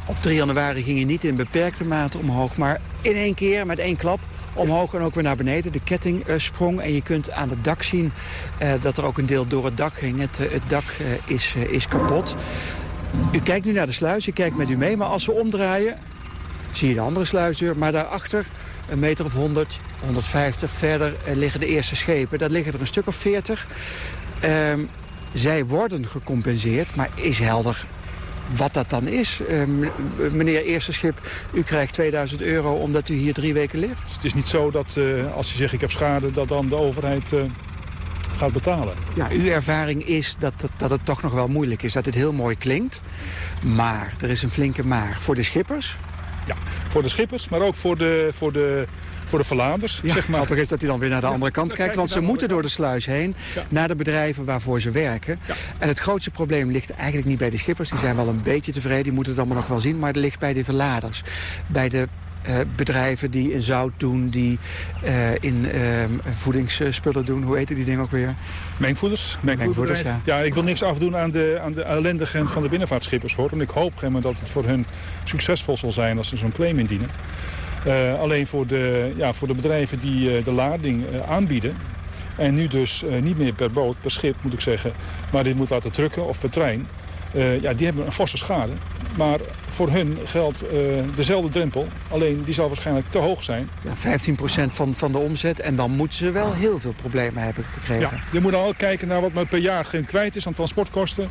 Op 3 januari ging je niet in beperkte mate omhoog, maar in één keer met één klap omhoog en ook weer naar beneden. De ketting uh, sprong en je kunt aan het dak zien uh, dat er ook een deel door het dak ging. Het, het dak is, is kapot. U kijkt nu naar de sluis, ik kijk met u mee, maar als we omdraaien zie je de andere sluisdeur. Maar daarachter, een meter of 100, 150 verder, liggen de eerste schepen. Daar liggen er een stuk of 40. Uh, zij worden gecompenseerd, maar is helder wat dat dan is. Uh, meneer Eerste Schip, u krijgt 2000 euro omdat u hier drie weken ligt. Het is niet zo dat uh, als je zegt ik heb schade, dat dan de overheid uh, gaat betalen. Ja, uw ervaring is dat, dat, dat het toch nog wel moeilijk is. Dat het heel mooi klinkt. Maar, er is een flinke maar. Voor de schippers, ja, voor de schippers, maar ook voor de, voor de, voor de verladers. Ja, zeg maar. is dat hij dan weer naar de andere kant kijkt. Want ze moeten door de sluis heen Ja. naar de bedrijven waarvoor ze werken. En het grootste probleem ligt eigenlijk niet bij de schippers. Die zijn wel een beetje tevreden, die moeten het allemaal nog wel zien. Maar het ligt bij de verladers. Bij de eh, bedrijven die in zout doen, die eh, in eh, voedingsspullen doen. Hoe eten die dingen ook weer? Mengvoeders. Mengvoeders, ja. ja. ik wil niks afdoen aan de, aan de ellendigen van de binnenvaartschippers. Hoor. En ik hoop dat het voor hun succesvol zal zijn als ze zo'n claim indienen. Uh, alleen voor de, ja, voor de bedrijven die uh, de lading uh, aanbieden... en nu dus niet meer per boot, per schip moet ik zeggen... maar dit moet laten trucken of per trein... ja, die hebben een forse schade. Maar voor hun geldt dezelfde drempel. Alleen die zal waarschijnlijk te hoog zijn. Ja, 15% van, van de omzet. En dan moeten ze wel heel veel problemen hebben gekregen. Ja, je moet dan ook kijken naar wat men per jaar kwijt is aan transportkosten.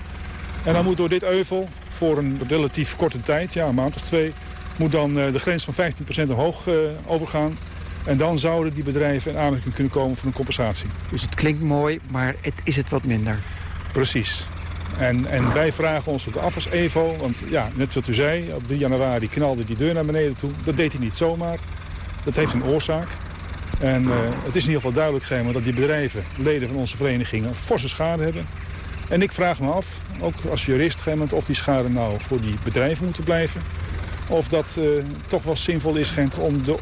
En dan moet door dit euvel voor een relatief korte tijd, ja, een maand of twee moet dan uh, de grens van 15% omhoog overgaan. En dan zouden die bedrijven in aanmerking kunnen komen voor een compensatie. Dus het klinkt mooi, maar het, is het wat minder? Precies. En, en wij vragen ons ook af als EVO, want ja, net wat u zei, op 3 januari knalde die deur naar beneden toe. Dat deed hij niet zomaar. Dat heeft een oorzaak. En uh, het is in ieder geval duidelijk gegeven dat die bedrijven, leden van onze verenigingen, een forse schade hebben. En ik vraag me af, ook als jurist, of die schade nou voor die bedrijven moeten blijven of dat uh, toch wel zinvol is Gent, om de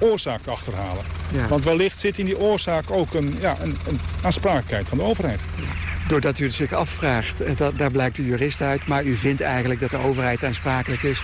oorzaak te achterhalen. Ja. Want wellicht zit in die oorzaak ook een, ja, een, een aansprakelijkheid van de overheid. Doordat u het zich afvraagt, dat, daar blijkt de jurist uit... maar u vindt eigenlijk dat de overheid aansprakelijk is...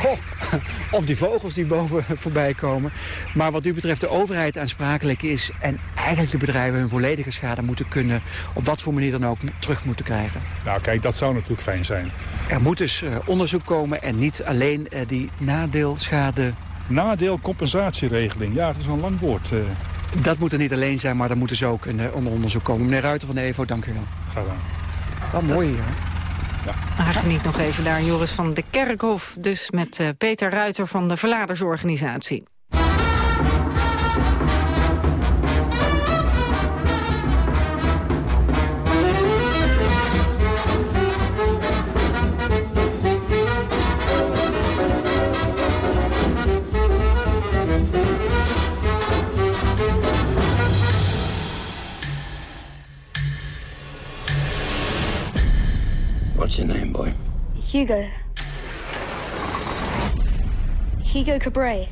Goh, of die vogels die boven voorbij komen. Maar wat u betreft de overheid aansprakelijk is... en eigenlijk de bedrijven hun volledige schade moeten kunnen... op wat voor manier dan ook terug moeten krijgen. Nou kijk, dat zou natuurlijk fijn zijn. Er moet dus uh, onderzoek komen en niet alleen uh, die nadeelschade... Nadeelcompensatieregeling, ja, dat is een lang woord. Uh... Dat moet er niet alleen zijn, maar dan moeten ze ook uh, onder onderzoek komen. Meneer Ruiter van de EVO, dank u wel. Graag gedaan. Wat mooi hier. Ja. Maar geniet nog even daar, Joris van de Kerkhof. Dus met uh, Peter Ruiter van de Verladersorganisatie. What's your name, boy? Hugo. Hugo Cabret.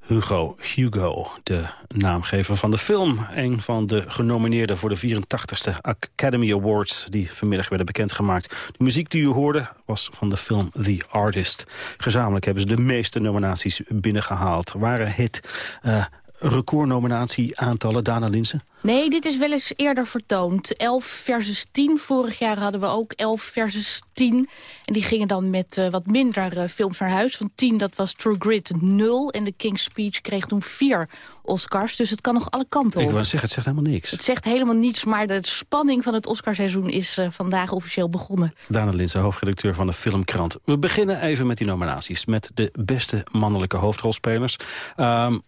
Hugo Hugo, de naamgever van de film. Een van de genomineerden voor de 84ste Academy Awards... die vanmiddag werden bekendgemaakt. De muziek die u hoorde was van de film The Artist. Gezamenlijk hebben ze de meeste nominaties binnengehaald. Waren hit... Uh, recordnominatie-aantallen, Dana Linsen? Nee, dit is wel eens eerder vertoond. 11 versus 10. Vorig jaar hadden we ook 11 versus 10. En die gingen dan met uh, wat minder uh, films naar huis. Van 10, dat was True Grit 0. En The King's Speech kreeg toen 4 Oscars. Dus het kan nog alle kanten op. Ik wou zeggen, het zegt helemaal niks. Het zegt helemaal niets, maar de spanning van het Oscarseizoen is uh, vandaag officieel begonnen. Dana Linsen, hoofdredacteur van de Filmkrant. We beginnen even met die nominaties. Met de beste mannelijke hoofdrolspelers. Um,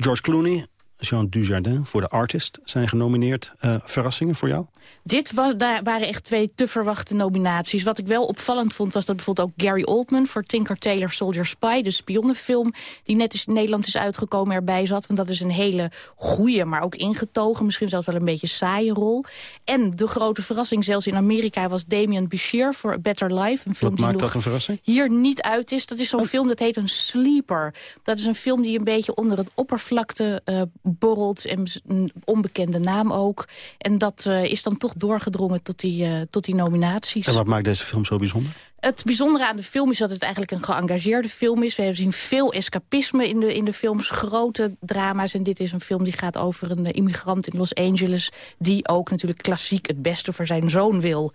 George Clooney, Jean Dujardin voor de Artist zijn genomineerd. Uh, verrassingen voor jou? Dit was, daar waren echt twee te verwachte nominaties. Wat ik wel opvallend vond was dat bijvoorbeeld ook Gary Oldman... voor Tinker Tailor Soldier Spy, de spionnenfilm... die net in Nederland is uitgekomen, erbij zat. Want dat is een hele goede, maar ook ingetogen... misschien zelfs wel een beetje saaie rol. En de grote verrassing, zelfs in Amerika... was Damien Bichir voor A Better Life. Een film Wat die maakt nog dat een verrassing? hier niet uit is. Dat is zo'n film, dat heet een sleeper. Dat is een film die een beetje onder het oppervlakte uh, borrelt. En een onbekende naam ook. En dat uh, is dan toch doorgedrongen tot die, uh, tot die nominaties. En wat maakt deze film zo bijzonder? Het bijzondere aan de film is dat het eigenlijk een geëngageerde film is. We hebben zien veel escapisme in de, in de films, grote drama's. En dit is een film die gaat over een uh, immigrant in Los Angeles... die ook natuurlijk klassiek het beste voor zijn zoon wil.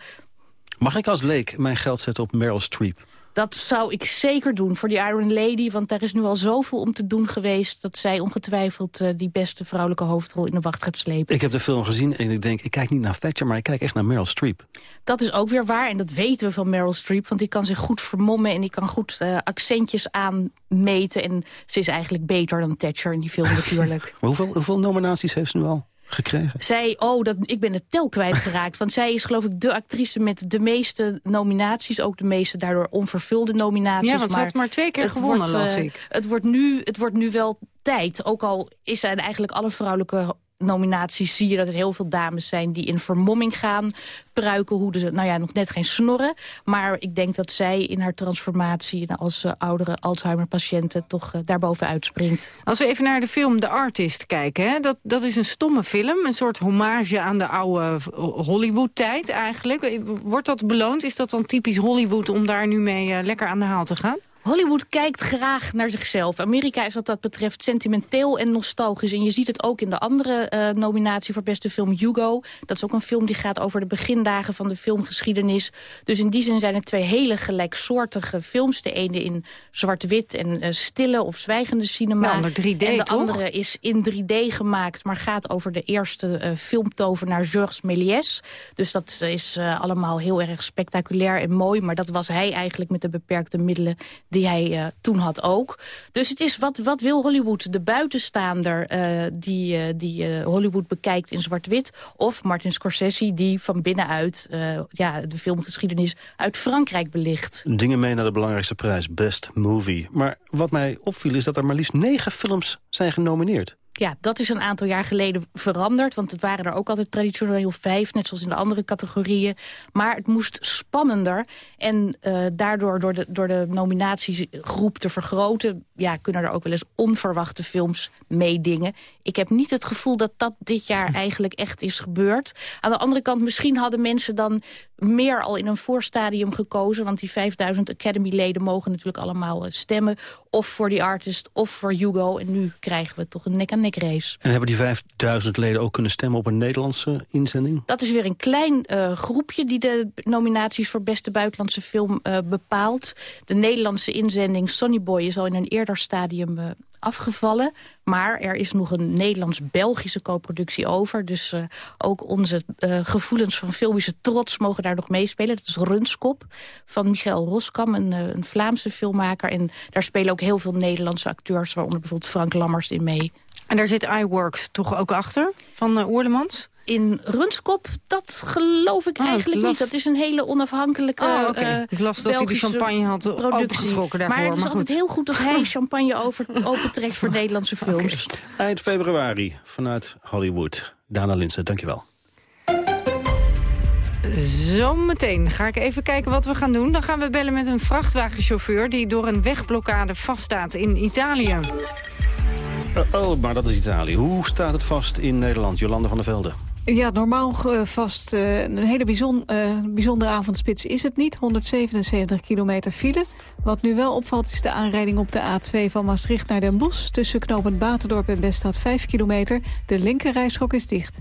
Mag ik als leek mijn geld zetten op Meryl Streep? Dat zou ik zeker doen voor die Iron Lady. Want daar is nu al zoveel om te doen geweest... dat zij ongetwijfeld uh, die beste vrouwelijke hoofdrol in de wacht gaat slepen. Ik heb de film gezien en ik denk, ik kijk niet naar Thatcher... maar ik kijk echt naar Meryl Streep. Dat is ook weer waar en dat weten we van Meryl Streep. Want die kan zich goed vermommen en die kan goed uh, accentjes aanmeten. En ze is eigenlijk beter dan Thatcher in die film natuurlijk. hoeveel, hoeveel nominaties heeft ze nu al? Gekregen? Zij, oh, dat, ik ben het tel kwijtgeraakt. want zij is geloof ik de actrice met de meeste nominaties. Ook de meeste daardoor onvervulde nominaties. Ja, want ze had maar twee keer gewonnen, wordt, las uh, ik. Het wordt, nu, het wordt nu wel tijd. Ook al is zijn eigenlijk alle vrouwelijke nominaties zie je dat er heel veel dames zijn die in vermomming gaan. Pruiken, hoeden, nou ja, nog net geen snorren. Maar ik denk dat zij in haar transformatie als uh, oudere Alzheimer-patiënten toch uh, daarboven uitspringt. Als we even naar de film The Artist kijken, hè? Dat, dat is een stomme film. Een soort hommage aan de oude Hollywood-tijd eigenlijk. Wordt dat beloond? Is dat dan typisch Hollywood om daar nu mee lekker aan de haal te gaan? Hollywood kijkt graag naar zichzelf. Amerika is wat dat betreft sentimenteel en nostalgisch. En je ziet het ook in de andere uh, nominatie voor beste film Hugo. Dat is ook een film die gaat over de begindagen van de filmgeschiedenis. Dus in die zin zijn het twee hele gelijksoortige films. De ene in zwart-wit en uh, stille of zwijgende cinema. De andere 3D, En de toch? andere is in 3D gemaakt, maar gaat over de eerste uh, filmtovenaar Georges Méliès. Dus dat is allemaal heel erg spectaculair en mooi. Maar dat was hij eigenlijk met de beperkte middelen die hij uh, toen had ook. Dus het is wat, wat wil Hollywood? De buitenstaander uh, die, uh, die Hollywood bekijkt in zwart-wit... of Martin Scorsese die van binnenuit ja, de filmgeschiedenis uit Frankrijk belicht. Dingen mee naar de belangrijkste prijs, Best Movie. Maar wat mij opviel is dat er maar liefst negen films zijn genomineerd. Ja, dat is een aantal jaar geleden veranderd. Want het waren er ook altijd traditioneel vijf, net zoals in de andere categorieën. Maar het moest spannender. En uh, daardoor, door de, door de nominatiegroep te vergroten... Ja, kunnen er ook wel eens onverwachte films meedingen. Ik heb niet het gevoel dat dat dit jaar eigenlijk echt is gebeurd. Aan de andere kant, misschien hadden mensen dan meer al in een voorstadium gekozen. Want die 5000 Academy-leden mogen natuurlijk allemaal stemmen. Of voor die artist, of voor Hugo. En nu krijgen we toch een nek-aan-nek race. En hebben die 5000 leden ook kunnen stemmen op een Nederlandse inzending? Dat is weer een klein uh, groepje die de nominaties voor beste buitenlandse film uh, bepaalt. De Nederlandse inzending Sonny Boy is al in een eerder stadium uh, afgevallen. Maar er is nog een Nederlands-Belgische co-productie over. Dus uh, ook onze uh, gevoelens van filmische trots mogen daar nog meespelen. Dat is Runskop van Michael Roskam, een, uh, een Vlaamse filmmaker. En daar spelen ook heel veel Nederlandse acteurs... waaronder bijvoorbeeld Frank Lammers in mee. En daar zit iWorks toch ook achter, van Oerlemans? In Runskop, dat geloof ik Oh, eigenlijk las- niet. Dat is een hele onafhankelijke Oh, oké. eh, Ik las dat hij de champagne had productie. opengetrokken daarvoor, Maar het is maar altijd goed. heel goed als hij champagne over, opentrekt voor Nederlandse films. Eind februari vanuit Hollywood. Dana Linsen, dankjewel. Zometeen ga ik even kijken wat we gaan doen. Dan gaan we bellen met een vrachtwagenchauffeur... die door een wegblokkade vaststaat in Italië. Oh, oh, maar dat is Italië. Hoe staat het vast in Nederland, Jolande van der Velde? Ja, normaal uh, vast uh, een hele uh, bijzondere avondspits is het niet. 177 kilometer file. Wat nu wel opvalt is de aanrijding op de A2 van Maastricht naar Den Bosch. Tussen knooppunt Baterdorp en Weststad 5 kilometer. De linkerrijstrook is dicht.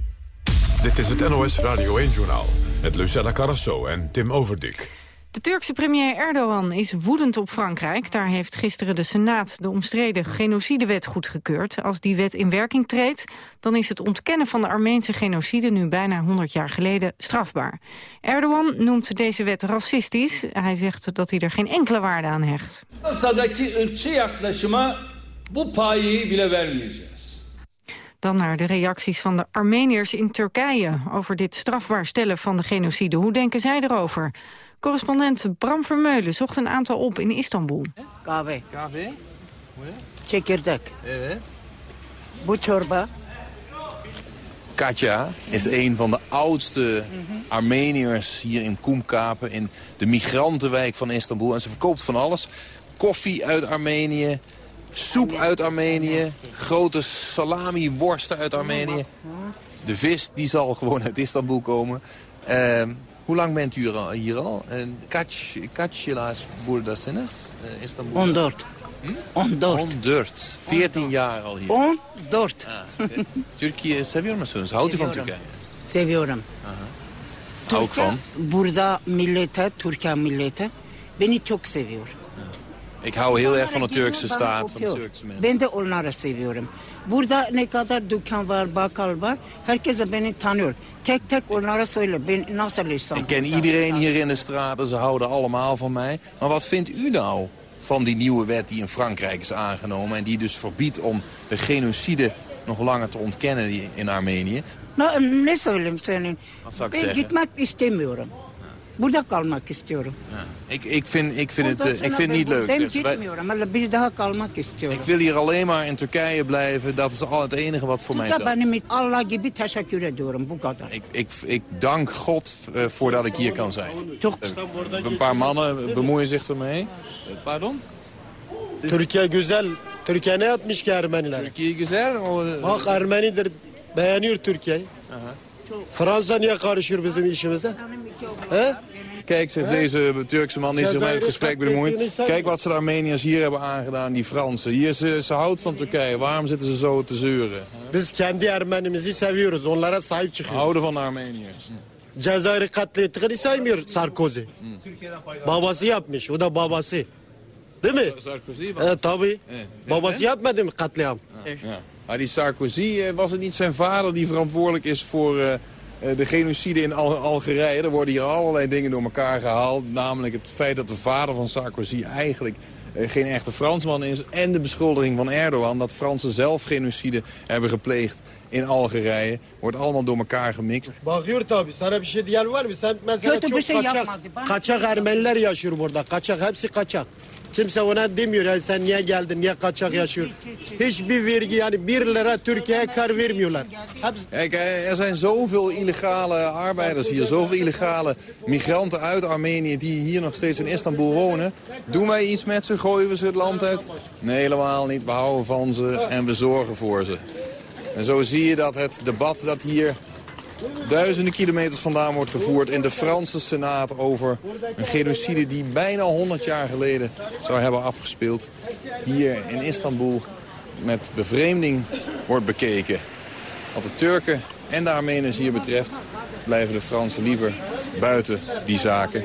Dit is het NOS Radio 1-journaal. Met Lucella Carrasso en Tim Overdik. De Turkse premier Erdogan is woedend op Frankrijk. Daar heeft gisteren de Senaat de omstreden genocidewet goedgekeurd. Als die wet in werking treedt, dan is het ontkennen van de Armeense genocide... nu bijna 100 jaar geleden strafbaar. Erdogan noemt deze wet racistisch. Hij zegt dat hij er geen enkele waarde aan hecht. Dan naar de reacties van de Armeniërs in Turkije... over dit strafbaar stellen van de genocide. Hoe denken zij erover? Correspondent Bram Vermeulen zocht een aantal op in Istanbul. Kahve. Kahve? Çekirdek. Evet. Bu çorba. Katja is een van de oudste Armeniërs hier in Koemkapen... in de migrantenwijk van Istanbul. En ze verkoopt van alles. Koffie uit Armenië, soep uit Armenië... grote salami-worsten uit Armenië. De vis die zal gewoon uit Istanbul komen. Uh, hoe lang bent u al, hier al? Kaç, kaç yıllar buradasınız? İstanbul'da. 14. Hm? 14. 14. 14 jaar al hier. 14. Ah, Türkiye seviyor musunuz? Houdt u van. Turkije? Seviyorum. Ik van. Burada millete, Türkiye millete beni çok seviyor. Ik hou heel erg van de Turkse staat, van de. Turkse mensen. Ben de onları seviyorum. Burada ne kadar dükkan var, bakkal var. Herkes de beni tanıyor. Tek tek onlara söyle. Ben nasıl insan? Ik ken iedereen hier in de straten, ze houden allemaal van mij. Maar wat vindt u nou van die nieuwe wet die in Frankrijk is aangenomen... en die dus verbiedt om de genocide nog langer te ontkennen in Armenië? Ne, ne söyleyeyim senin? Wat zou ik Ben zeggen? gitmek istemiyorum. Burada kalmak istiyorum. Ik, ik vind, ik vind het, eh, ik vind niet ben leuk. Maar bir daha kalmak istiyorum. Ik wil hier alleen maar in Turkije blijven. Dat is al het enige wat voor mij Burada telt. benim Allah gibi teşekkür ediyorum bu kadar. Ik, ik, ik dank God eh, voordat ik hier kan zijn. Eh, Een paar mannen bemoeien zich ermee. Pardon? Türkiye güzel. Türkiye ne yapmış ki Ermeniler? Türkiye güzel. O, Bak Ermenidir. Beğeniyor Türkiye. Fransa niye karışıyor bizim işimize? He? Kijk, zegt deze Turkse man die zich met het gesprek bemoeit. Kijk wat ze de Armeniërs hier hebben aangedaan, die Fransen. Hier, ze, ze houdt van Turkije. Waarom zitten ze zo te zeuren? Biz kendi Ermenimizi seviyoruz. Onlara sahip çıkıyoruz. houden van de Armeniërs. Cezayir'i katlettiğini saymıyor Sarkozy. Babası yapmış. O da babası. Değil mi? Sarkozy Evet tabii. Babası yapmadı mı katliam? Ja. Maar die Sarkozy, eh, was het niet zijn vader die verantwoordelijk is voor eh, de genocide in Al- Algerije? Er worden hier allerlei dingen door elkaar gehaald. Namelijk het feit dat de vader van Sarkozy eigenlijk eh, geen echte Fransman is. En de beschuldiging van Erdogan dat Fransen zelf genocide hebben gepleegd in Algerije. Wordt allemaal door elkaar gemixt. Bakıyor tabii. Sana bir şey diyen var mı? Sen mesela Kötü bir çok şey kaçak, yapmadı. Bana- kaçak Ermeniler yaşıyor burada. Kaçak hepsi kaçak. Kimse ona demiyor yani sen niye geldin, niye kaçak yaşıyor. Hiçbir vergi yani bir lira Türkiye'ye kar vermiyorlar. Kijk, eh, er zijn zoveel illegale arbeiders hier, zoveel illegale migranten uit Armenië die hier nog steeds in Istanbul wonen. Doen wij iets met ze? Gooien we ze het land uit? Nee, helemaal niet. We houden van ze en we zorgen voor ze. En zo zie je dat het debat dat hier duizenden kilometers vandaan wordt gevoerd in de Franse Senaat over een genocide die bijna 100 jaar geleden zou hebben afgespeeld. Hier in Istanbul met bevreemding wordt bekeken. Wat de Turken en de Armeniërs hier betreft blijven de Fransen liever buiten die zaken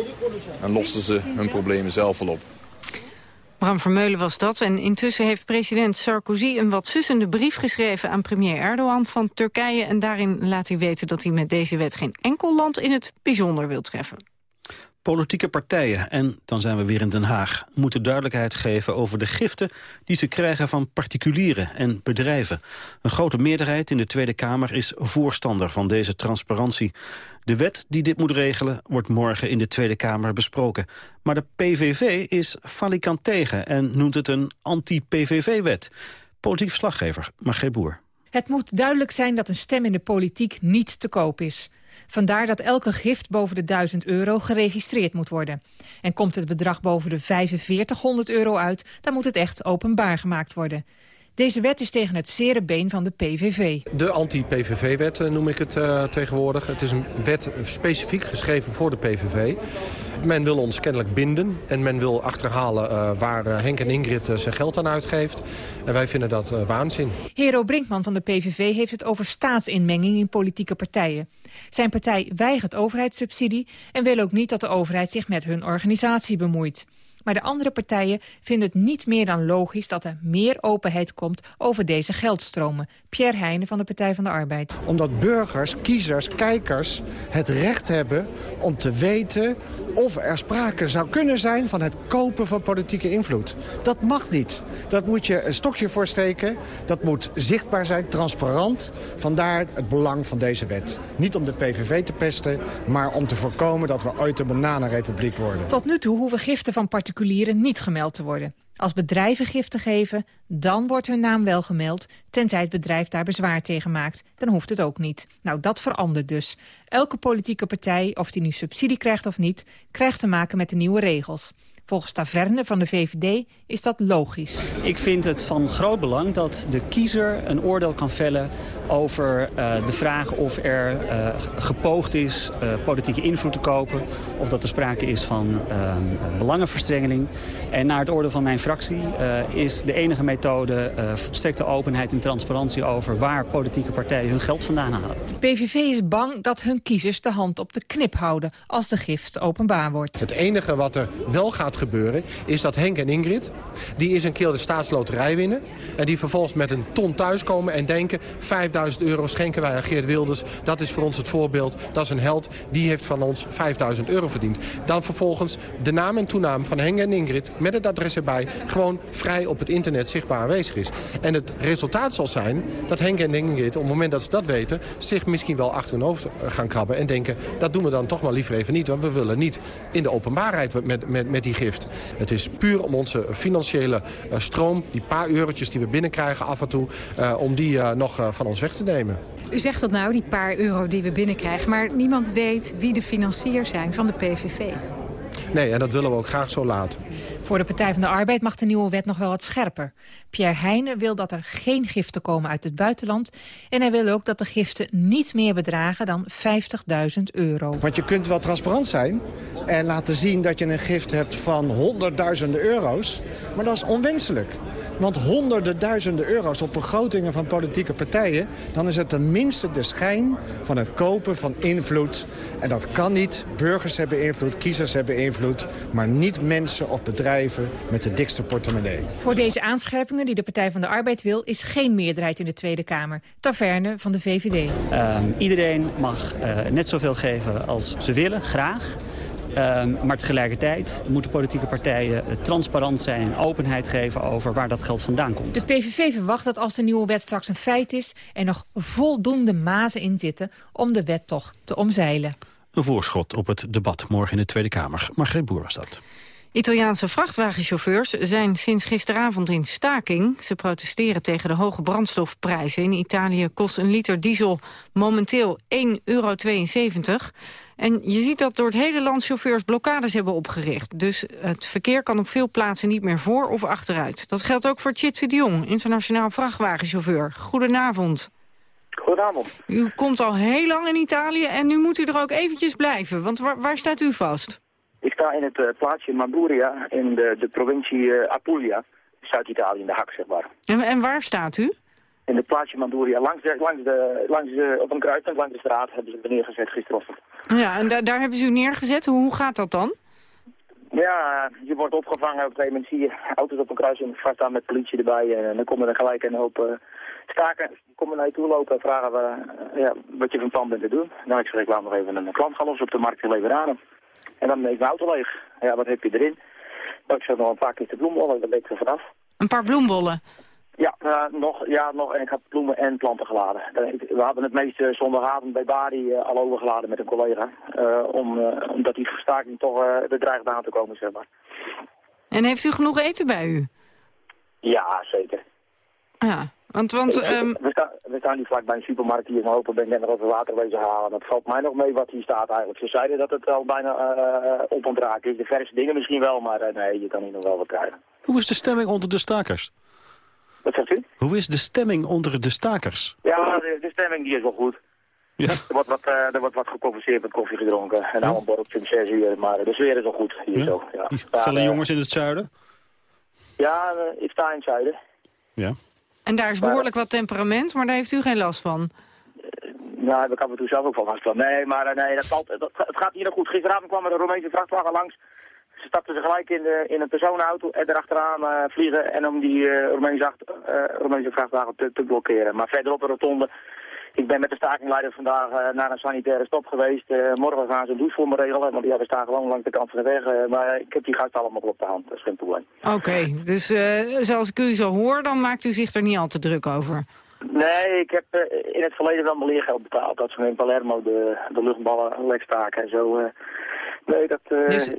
en lossen ze hun problemen zelf wel op. Bram Vermeulen was dat. En intussen heeft president Sarkozy een wat sussende brief geschreven aan premier Erdogan van Turkije. En daarin laat hij weten dat hij met deze wet geen enkel land in het bijzonder wil treffen. Politieke partijen, en dan zijn we weer in Den Haag... moeten duidelijkheid geven over de giften die ze krijgen van particulieren en bedrijven. Een grote meerderheid in de Tweede Kamer is voorstander van deze transparantie. De wet die dit moet regelen wordt morgen in de Tweede Kamer besproken. Maar de PVV is falikant tegen en noemt het een anti-PVV-wet. Politiek verslaggever Margreet Boer. Het moet duidelijk zijn dat een stem in de politiek niet te koop is. Vandaar dat elke gift boven de 1000 euro geregistreerd moet worden. En komt het bedrag boven de 4500 euro uit, dan moet het echt openbaar gemaakt worden. Deze wet is tegen het zere been van de PVV. De anti-PVV-wet eh, noem ik het uh, tegenwoordig. Het is een wet specifiek geschreven voor de PVV. Men wil ons kennelijk binden en men wil achterhalen uh, waar Henk en Ingrid zijn geld aan uitgeeft. En wij vinden dat waanzin. Hero Brinkman van de PVV heeft het over staatsinmenging in politieke partijen. Zijn partij weigert overheidssubsidie en wil ook niet dat de overheid zich met hun organisatie bemoeit. Maar de andere partijen vinden het niet meer dan logisch dat er meer openheid komt over deze geldstromen. Pierre Heijnen van de Partij van de Arbeid. Omdat burgers, kiezers, kijkers het recht hebben om te weten of er sprake zou kunnen zijn van het kopen van politieke invloed. Dat mag niet. Dat moet je een stokje voor steken. Dat moet zichtbaar zijn, transparant. Vandaar het belang van deze wet. Niet om de PVV te pesten, maar om te voorkomen dat we ooit een bananenrepubliek worden. Tot nu toe hoeven giften van particulieren niet gemeld te worden. Als bedrijven giften geven, dan wordt hun naam wel gemeld... tenzij het bedrijf daar bezwaar tegen maakt. Dan hoeft het ook niet. Nou, dat verandert dus. Elke politieke partij, of die nu subsidie krijgt of niet... krijgt te maken met de nieuwe regels. Volgens Taverne van de VVD is dat logisch. Ik vind het van groot belang dat de kiezer een oordeel kan vellen over uh, de vraag of er uh, gepoogd is uh, politieke invloed te kopen... of dat er sprake is van ehm, belangenverstrengeling. En naar het oordeel van mijn fractie is de enige methode... strikte openheid en transparantie over waar politieke partijen hun geld vandaan halen. De PVV is bang dat hun kiezers de hand op de knip houden... als de gift openbaar wordt. Het enige wat er wel gaat gebeuren... is dat Henk en Ingrid, die is een keer de staatsloterij winnen... en die vervolgens met een ton thuiskomen en denken... 5000 euro schenken wij aan Geert Wilders. Dat is voor ons het voorbeeld. Dat is een held. Die heeft van ons 5000 euro verdiend. Dan vervolgens de naam en toenaam van Henk en Ingrid... met het adres erbij, gewoon vrij op het internet zichtbaar aanwezig is. En het resultaat zal zijn dat Henk en Ingrid, op het moment dat ze dat weten... zich misschien wel achter hun hoofd gaan krabben en denken... dat doen we dan toch maar liever even niet. Want we willen niet in de openbaarheid met, met, met die gift. Het is puur om onze financiële uh, stroom, die paar eurotjes die we binnenkrijgen af en toe... Uh, om die uh, nog van ons weg te nemen. U zegt dat nou, die paar euro die we binnenkrijgen... maar niemand weet wie de financiers zijn van de PVV. Nee, en dat willen we ook graag zo laten. Voor de Partij van de Arbeid mag de nieuwe wet nog wel wat scherper. Pierre Heijnen wil dat er geen giften komen uit het buitenland... en hij wil ook dat de giften niet meer bedragen dan 50.000 euro. Want je kunt wel transparant zijn en laten zien dat je een gift hebt van honderdduizenden euro's... maar dat is onwenselijk. Want honderden duizenden euro's op begrotingen van politieke partijen... dan is het tenminste de schijn van het kopen van invloed. En dat kan niet. Burgers hebben invloed, kiezers hebben invloed... maar niet mensen of bedrijven met de dikste portemonnee. Voor deze aanscherpingen die de Partij van de Arbeid wil... is geen meerderheid in de Tweede Kamer. Taverne van de VVD. Uh, iedereen mag uh, net zoveel geven als ze willen, graag. Um, maar tegelijkertijd moeten politieke partijen uh, transparant zijn en openheid geven over waar dat geld vandaan komt. De PVV verwacht dat als de nieuwe wet straks een feit is, er nog voldoende mazen in zitten om de wet toch te omzeilen. Een voorschot op het debat morgen in de Tweede Kamer. Margreet Boer was dat. Italiaanse vrachtwagenchauffeurs zijn sinds gisteravond in staking. Ze protesteren tegen de hoge brandstofprijzen. In Italië kost een liter diesel momenteel 1,72 euro. En je ziet dat door het hele land chauffeurs blokkades hebben opgericht. Dus het verkeer kan op veel plaatsen niet meer voor of achteruit. Dat geldt ook voor Tjitse de Jong, internationaal vrachtwagenchauffeur. Goedenavond. Goedenavond. U komt al heel lang in Italië en nu moet u er ook eventjes blijven. Want waar, waar staat u vast? Ik sta in het uh, plaatsje Manduria in de, de provincie uh, Apulia. Zuid-Italië, in de hak, zeg maar. En, en waar staat u? in het plaatsje Manduria. Langs de, langs de, langs de, op een kruispunt langs de straat hebben ze het neergezet gisterochtend. Ja, en daar, daar hebben ze u neergezet. Hoe gaat dat dan? Ja, je wordt opgevangen. Op een gegeven moment zie je auto's op een kruising vaststaan met politie erbij. En dan komen er gelijk een hoop uh, staken. Die komen naar je toe lopen en vragen we, uh, ja, wat je van plan bent te doen. Nou, ik zeg, ik laat nog even een klant gaan los op de markt en lever aan En dan is mijn auto leeg. Ja, wat heb je erin? Nou, ik zeg nog een paar keer de bloembollen, daar ben ik er vanaf. Een paar bloembollen? Ja, uh, nog, ja, nog, en ik bloemen en planten geladen. We hadden het meeste uh, zondagavond bij Bari uh, al overgeladen met een collega. om, omdat die verstaking toch dreigt aan te komen, zeg maar. En heeft u genoeg eten bij u? Ja, zeker. Ja, want... want um... we, staan, we staan hier vlak bij een supermarkt hier in Hopen. Ben ik net nog even water wezen halen. Dat valt mij nog mee wat hier staat eigenlijk. Ze zeiden dat het al bijna op ontraken is. De verse dingen misschien wel, maar nee, je kan hier nog wel wat krijgen. Hoe is de stemming onder de stakers? Wat zegt u? Hoe is de stemming onder de stakers? Ja, de, de stemming die is wel goed. Ja. Er wordt wat, eh, er wordt wat geconverseerd met koffie gedronken. En nou een borreltje om zes uur, maar de sfeer is wel goed hier Ja? zo. Ja. Die Ja, felle eh, jongens in het zuiden? Ja, eh, ik sta in het zuiden. Ja. En daar is behoorlijk wat temperament, maar daar heeft u geen last van. Nou, daar heb ik af en toe zelf ook van last van. Nee, maar eh, nee, dat valt, dat, het gaat hier nog goed. Gisteravond kwam er een Romeinse vrachtwagen langs. Ze stapten ze gelijk in, de, in een personenauto en erachteraan eh vliegen. En om die eh eh, Romeinse vrachtwagen te, te blokkeren. Maar verderop de rotonde. Ik ben met de stakingleider vandaag eh, naar een sanitaire stop geweest. Eh, morgen gaan ze een douche voor me regelen. Want ja, we staan gewoon langs de kant van de weg. eh, maar ik heb die gasten allemaal op de hand. Dat is geen probleem. Oké, dus zoals ik u zo hoor, dan maakt u zich er niet al te druk over. Nee, ik heb in het verleden wel mijn leergeld betaald. Dat ze in Palermo de, de luchtballen lek staken en zo. nee, dat... Dus-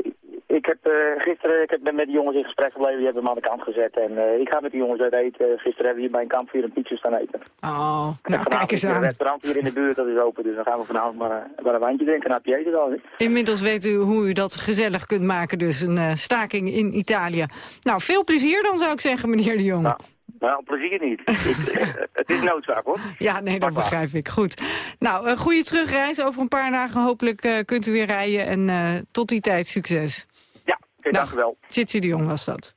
Ik heb eh, gisteren ik heb, ben met die jongens in gesprek gebleven, die hebben me aan de kant gezet. En eh, ik ga met die jongens uit eten. Gisteren hebben we hier bij een kampvuur een pizza staan eten. Oh, nou kijk eens aan. restaurant hier in de buurt, dat is open. Dus dan gaan we vanavond maar, maar een wijntje drinken en een eten dan. Inmiddels weet u hoe u dat gezellig kunt maken, dus een eh, staking in Italië. Nou, veel plezier dan zou ik zeggen, meneer de Jong. Nou, plezier niet. Het is noodzaak hoor. Ja, nee, dat begrijp ik. Goed. Nou, een goede terugreis. Over een paar dagen hopelijk kunt u weer rijden. En tot die tijd succes. Ja, oké, dank u wel. Zit de Jong was dat.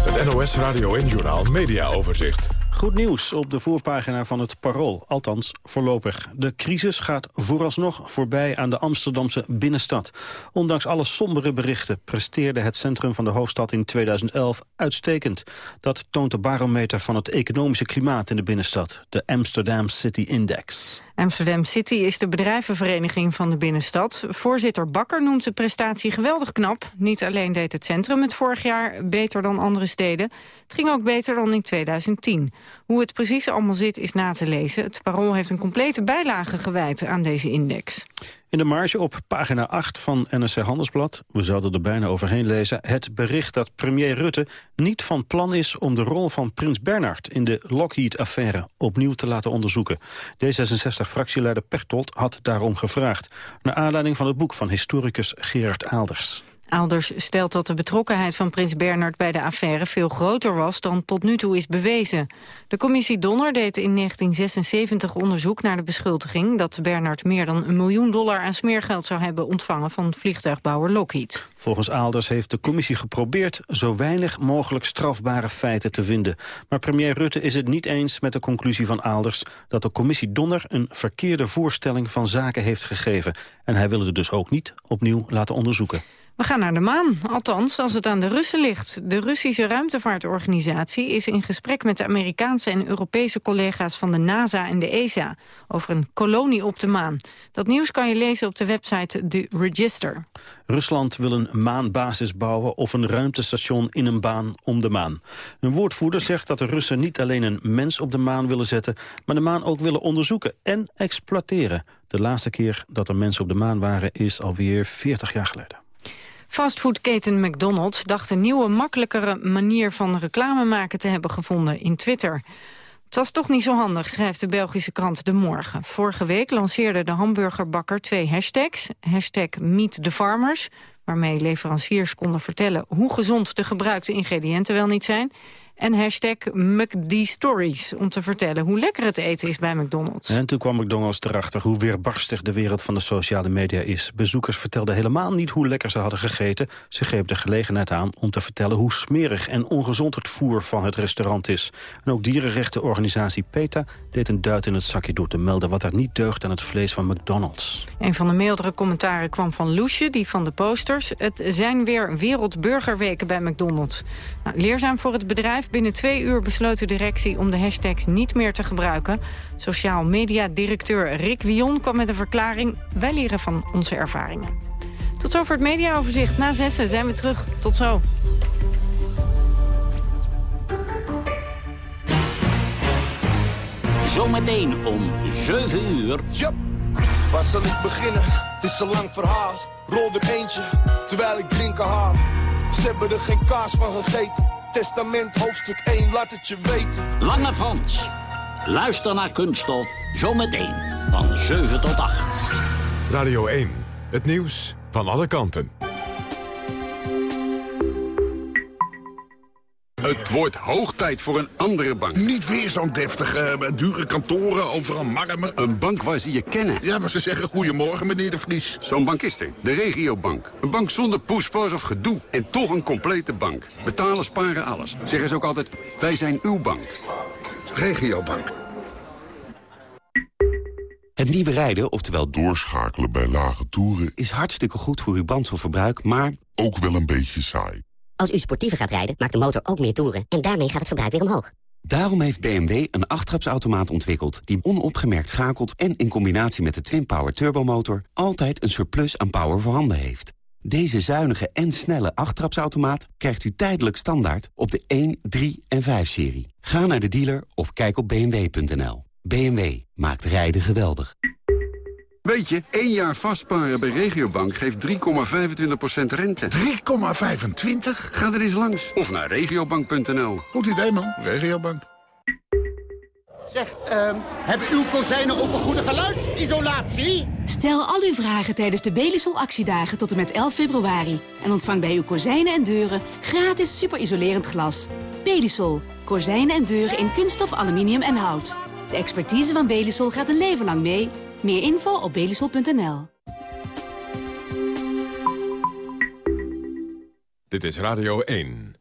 Het NOS Radio en Journaal Media Overzicht. Goed nieuws op de voorpagina van het Parool, althans voorlopig. De crisis gaat vooralsnog voorbij aan de Amsterdamse binnenstad. Ondanks alle sombere berichten presteerde het centrum van de hoofdstad in 2011 uitstekend. Dat toont de barometer van het economische klimaat in de binnenstad, de Amsterdam City Index. Amsterdam City is de bedrijvenvereniging van de binnenstad. Voorzitter Bakker noemt de prestatie geweldig knap. Niet alleen deed het centrum het vorig jaar beter dan andere steden. Het ging ook beter dan in 2010. Hoe het precies allemaal zit is na te lezen. Het Parool heeft een complete bijlage gewijd aan deze index. In de marge op pagina 8 van NRC Handelsblad, we zouden er bijna overheen lezen, het bericht dat premier Rutte niet van plan is om de rol van prins Bernhard in de Lockheed-affaire opnieuw te laten onderzoeken. D66-fractieleider Pechtold had daarom gevraagd, naar aanleiding van het boek van historicus Gerard Aalders. Aalders stelt dat de betrokkenheid van prins Bernhard bij de affaire veel groter was dan tot nu toe is bewezen. De commissie Donner deed in 1976 onderzoek naar de beschuldiging dat Bernhard meer dan een miljoen dollar aan smeergeld zou hebben ontvangen van vliegtuigbouwer Lockheed. Volgens Aalders heeft de commissie geprobeerd zo weinig mogelijk strafbare feiten te vinden. Maar premier Rutte is het niet eens met de conclusie van Aalders dat de commissie Donner een verkeerde voorstelling van zaken heeft gegeven. En hij wil het dus ook niet opnieuw laten onderzoeken. We gaan naar de maan, althans als het aan de Russen ligt. De Russische ruimtevaartorganisatie is in gesprek met de Amerikaanse en Europese collega's van de NASA en de ESA over een kolonie op de maan. Dat nieuws kan je lezen op de website The Register. Rusland wil een maanbasis bouwen of een ruimtestation in een baan om de maan. Een woordvoerder zegt dat de Russen niet alleen een mens op de maan willen zetten, maar de maan ook willen onderzoeken en exploiteren. De laatste keer dat er mensen op de maan waren is alweer 40 jaar geleden. Fastfoodketen McDonald's dacht een nieuwe, makkelijkere manier van reclame maken te hebben gevonden in Twitter. Het was toch niet zo handig, schrijft de Belgische krant De Morgen. Vorige week lanceerde de hamburgerbakker twee hashtags. Hashtag Meet Farmers, waarmee leveranciers konden vertellen hoe gezond de gebruikte ingrediënten wel niet zijn. En hashtag McDstories, om te vertellen hoe lekker het eten is bij McDonald's. En toen kwam McDonald's erachter hoe weerbarstig de wereld van de sociale media is. Bezoekers vertelden helemaal niet hoe lekker ze hadden gegeten. Ze greep de gelegenheid aan om te vertellen hoe smerig en ongezond het voer van het restaurant is. En ook dierenrechtenorganisatie PETA deed een duit in het zakje door te melden wat er niet deugt aan het vlees van McDonald's. Een van de meerdere commentaren kwam van Loesje, die van de posters. Het zijn weer wereldburgerweken bij McDonald's. Nou, leerzaam voor het bedrijf. Binnen twee uur besloot de directie om de hashtags niet meer te gebruiken. Sociaal media-directeur Rick Wion kwam met een verklaring. Wij leren van onze ervaringen. Tot zover het mediaoverzicht. Na zessen zijn we terug. Tot zo. Zometeen om 7 uur. Yep. Waar zal ik beginnen? Het is een lang verhaal. Rol er eentje, terwijl ik drinken haal. Ze hebben er geen kaas van gegeten. Testament hoofdstuk 1, laat het je weten. Lange Frans. Luister naar Kunststof. Zometeen van 7 tot 8. Radio 1. Het nieuws van alle kanten. Het wordt hoog tijd voor een andere bank. Niet weer zo'n deftige, eh, dure kantoren, overal marmer. Een bank waar ze je kennen. Ja, maar ze zeggen goedemorgen, meneer de Vries. Zo'n bank is er. De regiobank. Een bank zonder poespas of gedoe. En toch een complete bank. Betalen, sparen, alles. Zeggen ze ook altijd, wij zijn uw bank. Regiobank. Het nieuwe rijden, oftewel doorschakelen bij lage toeren... is hartstikke goed voor uw brandstofverbruik, maar... ook wel een beetje saai. Als u sportiever gaat rijden, maakt de motor ook meer toeren. En daarmee gaat het verbruik weer omhoog. Daarom heeft BMW een achttrapsautomaat ontwikkeld... die onopgemerkt schakelt en in combinatie met de Twin-Power turbomotor... altijd een surplus aan power voorhanden heeft. Deze zuinige en snelle achttrapsautomaat krijgt u tijdelijk standaard... op de 1, 3 en 5-serie. Ga naar de dealer of kijk op bmw.nl. BMW maakt rijden geweldig. Weet je, één jaar vastparen bij Regiobank geeft 3,25% rente. 3,25? Ga er eens langs. Of naar regiobank.nl. Goed idee, man. Regiobank. Zeg, uh, hebben uw kozijnen ook een goede geluidsisolatie? Stel al uw vragen tijdens de Belisol actiedagen tot en met 11 februari. En ontvang bij uw kozijnen en deuren gratis superisolerend glas. Belisol. Kozijnen en deuren in kunststof, aluminium en hout. De expertise van Belisol gaat een leven lang mee. Meer info op belisol.nl. Dit is Radio 1.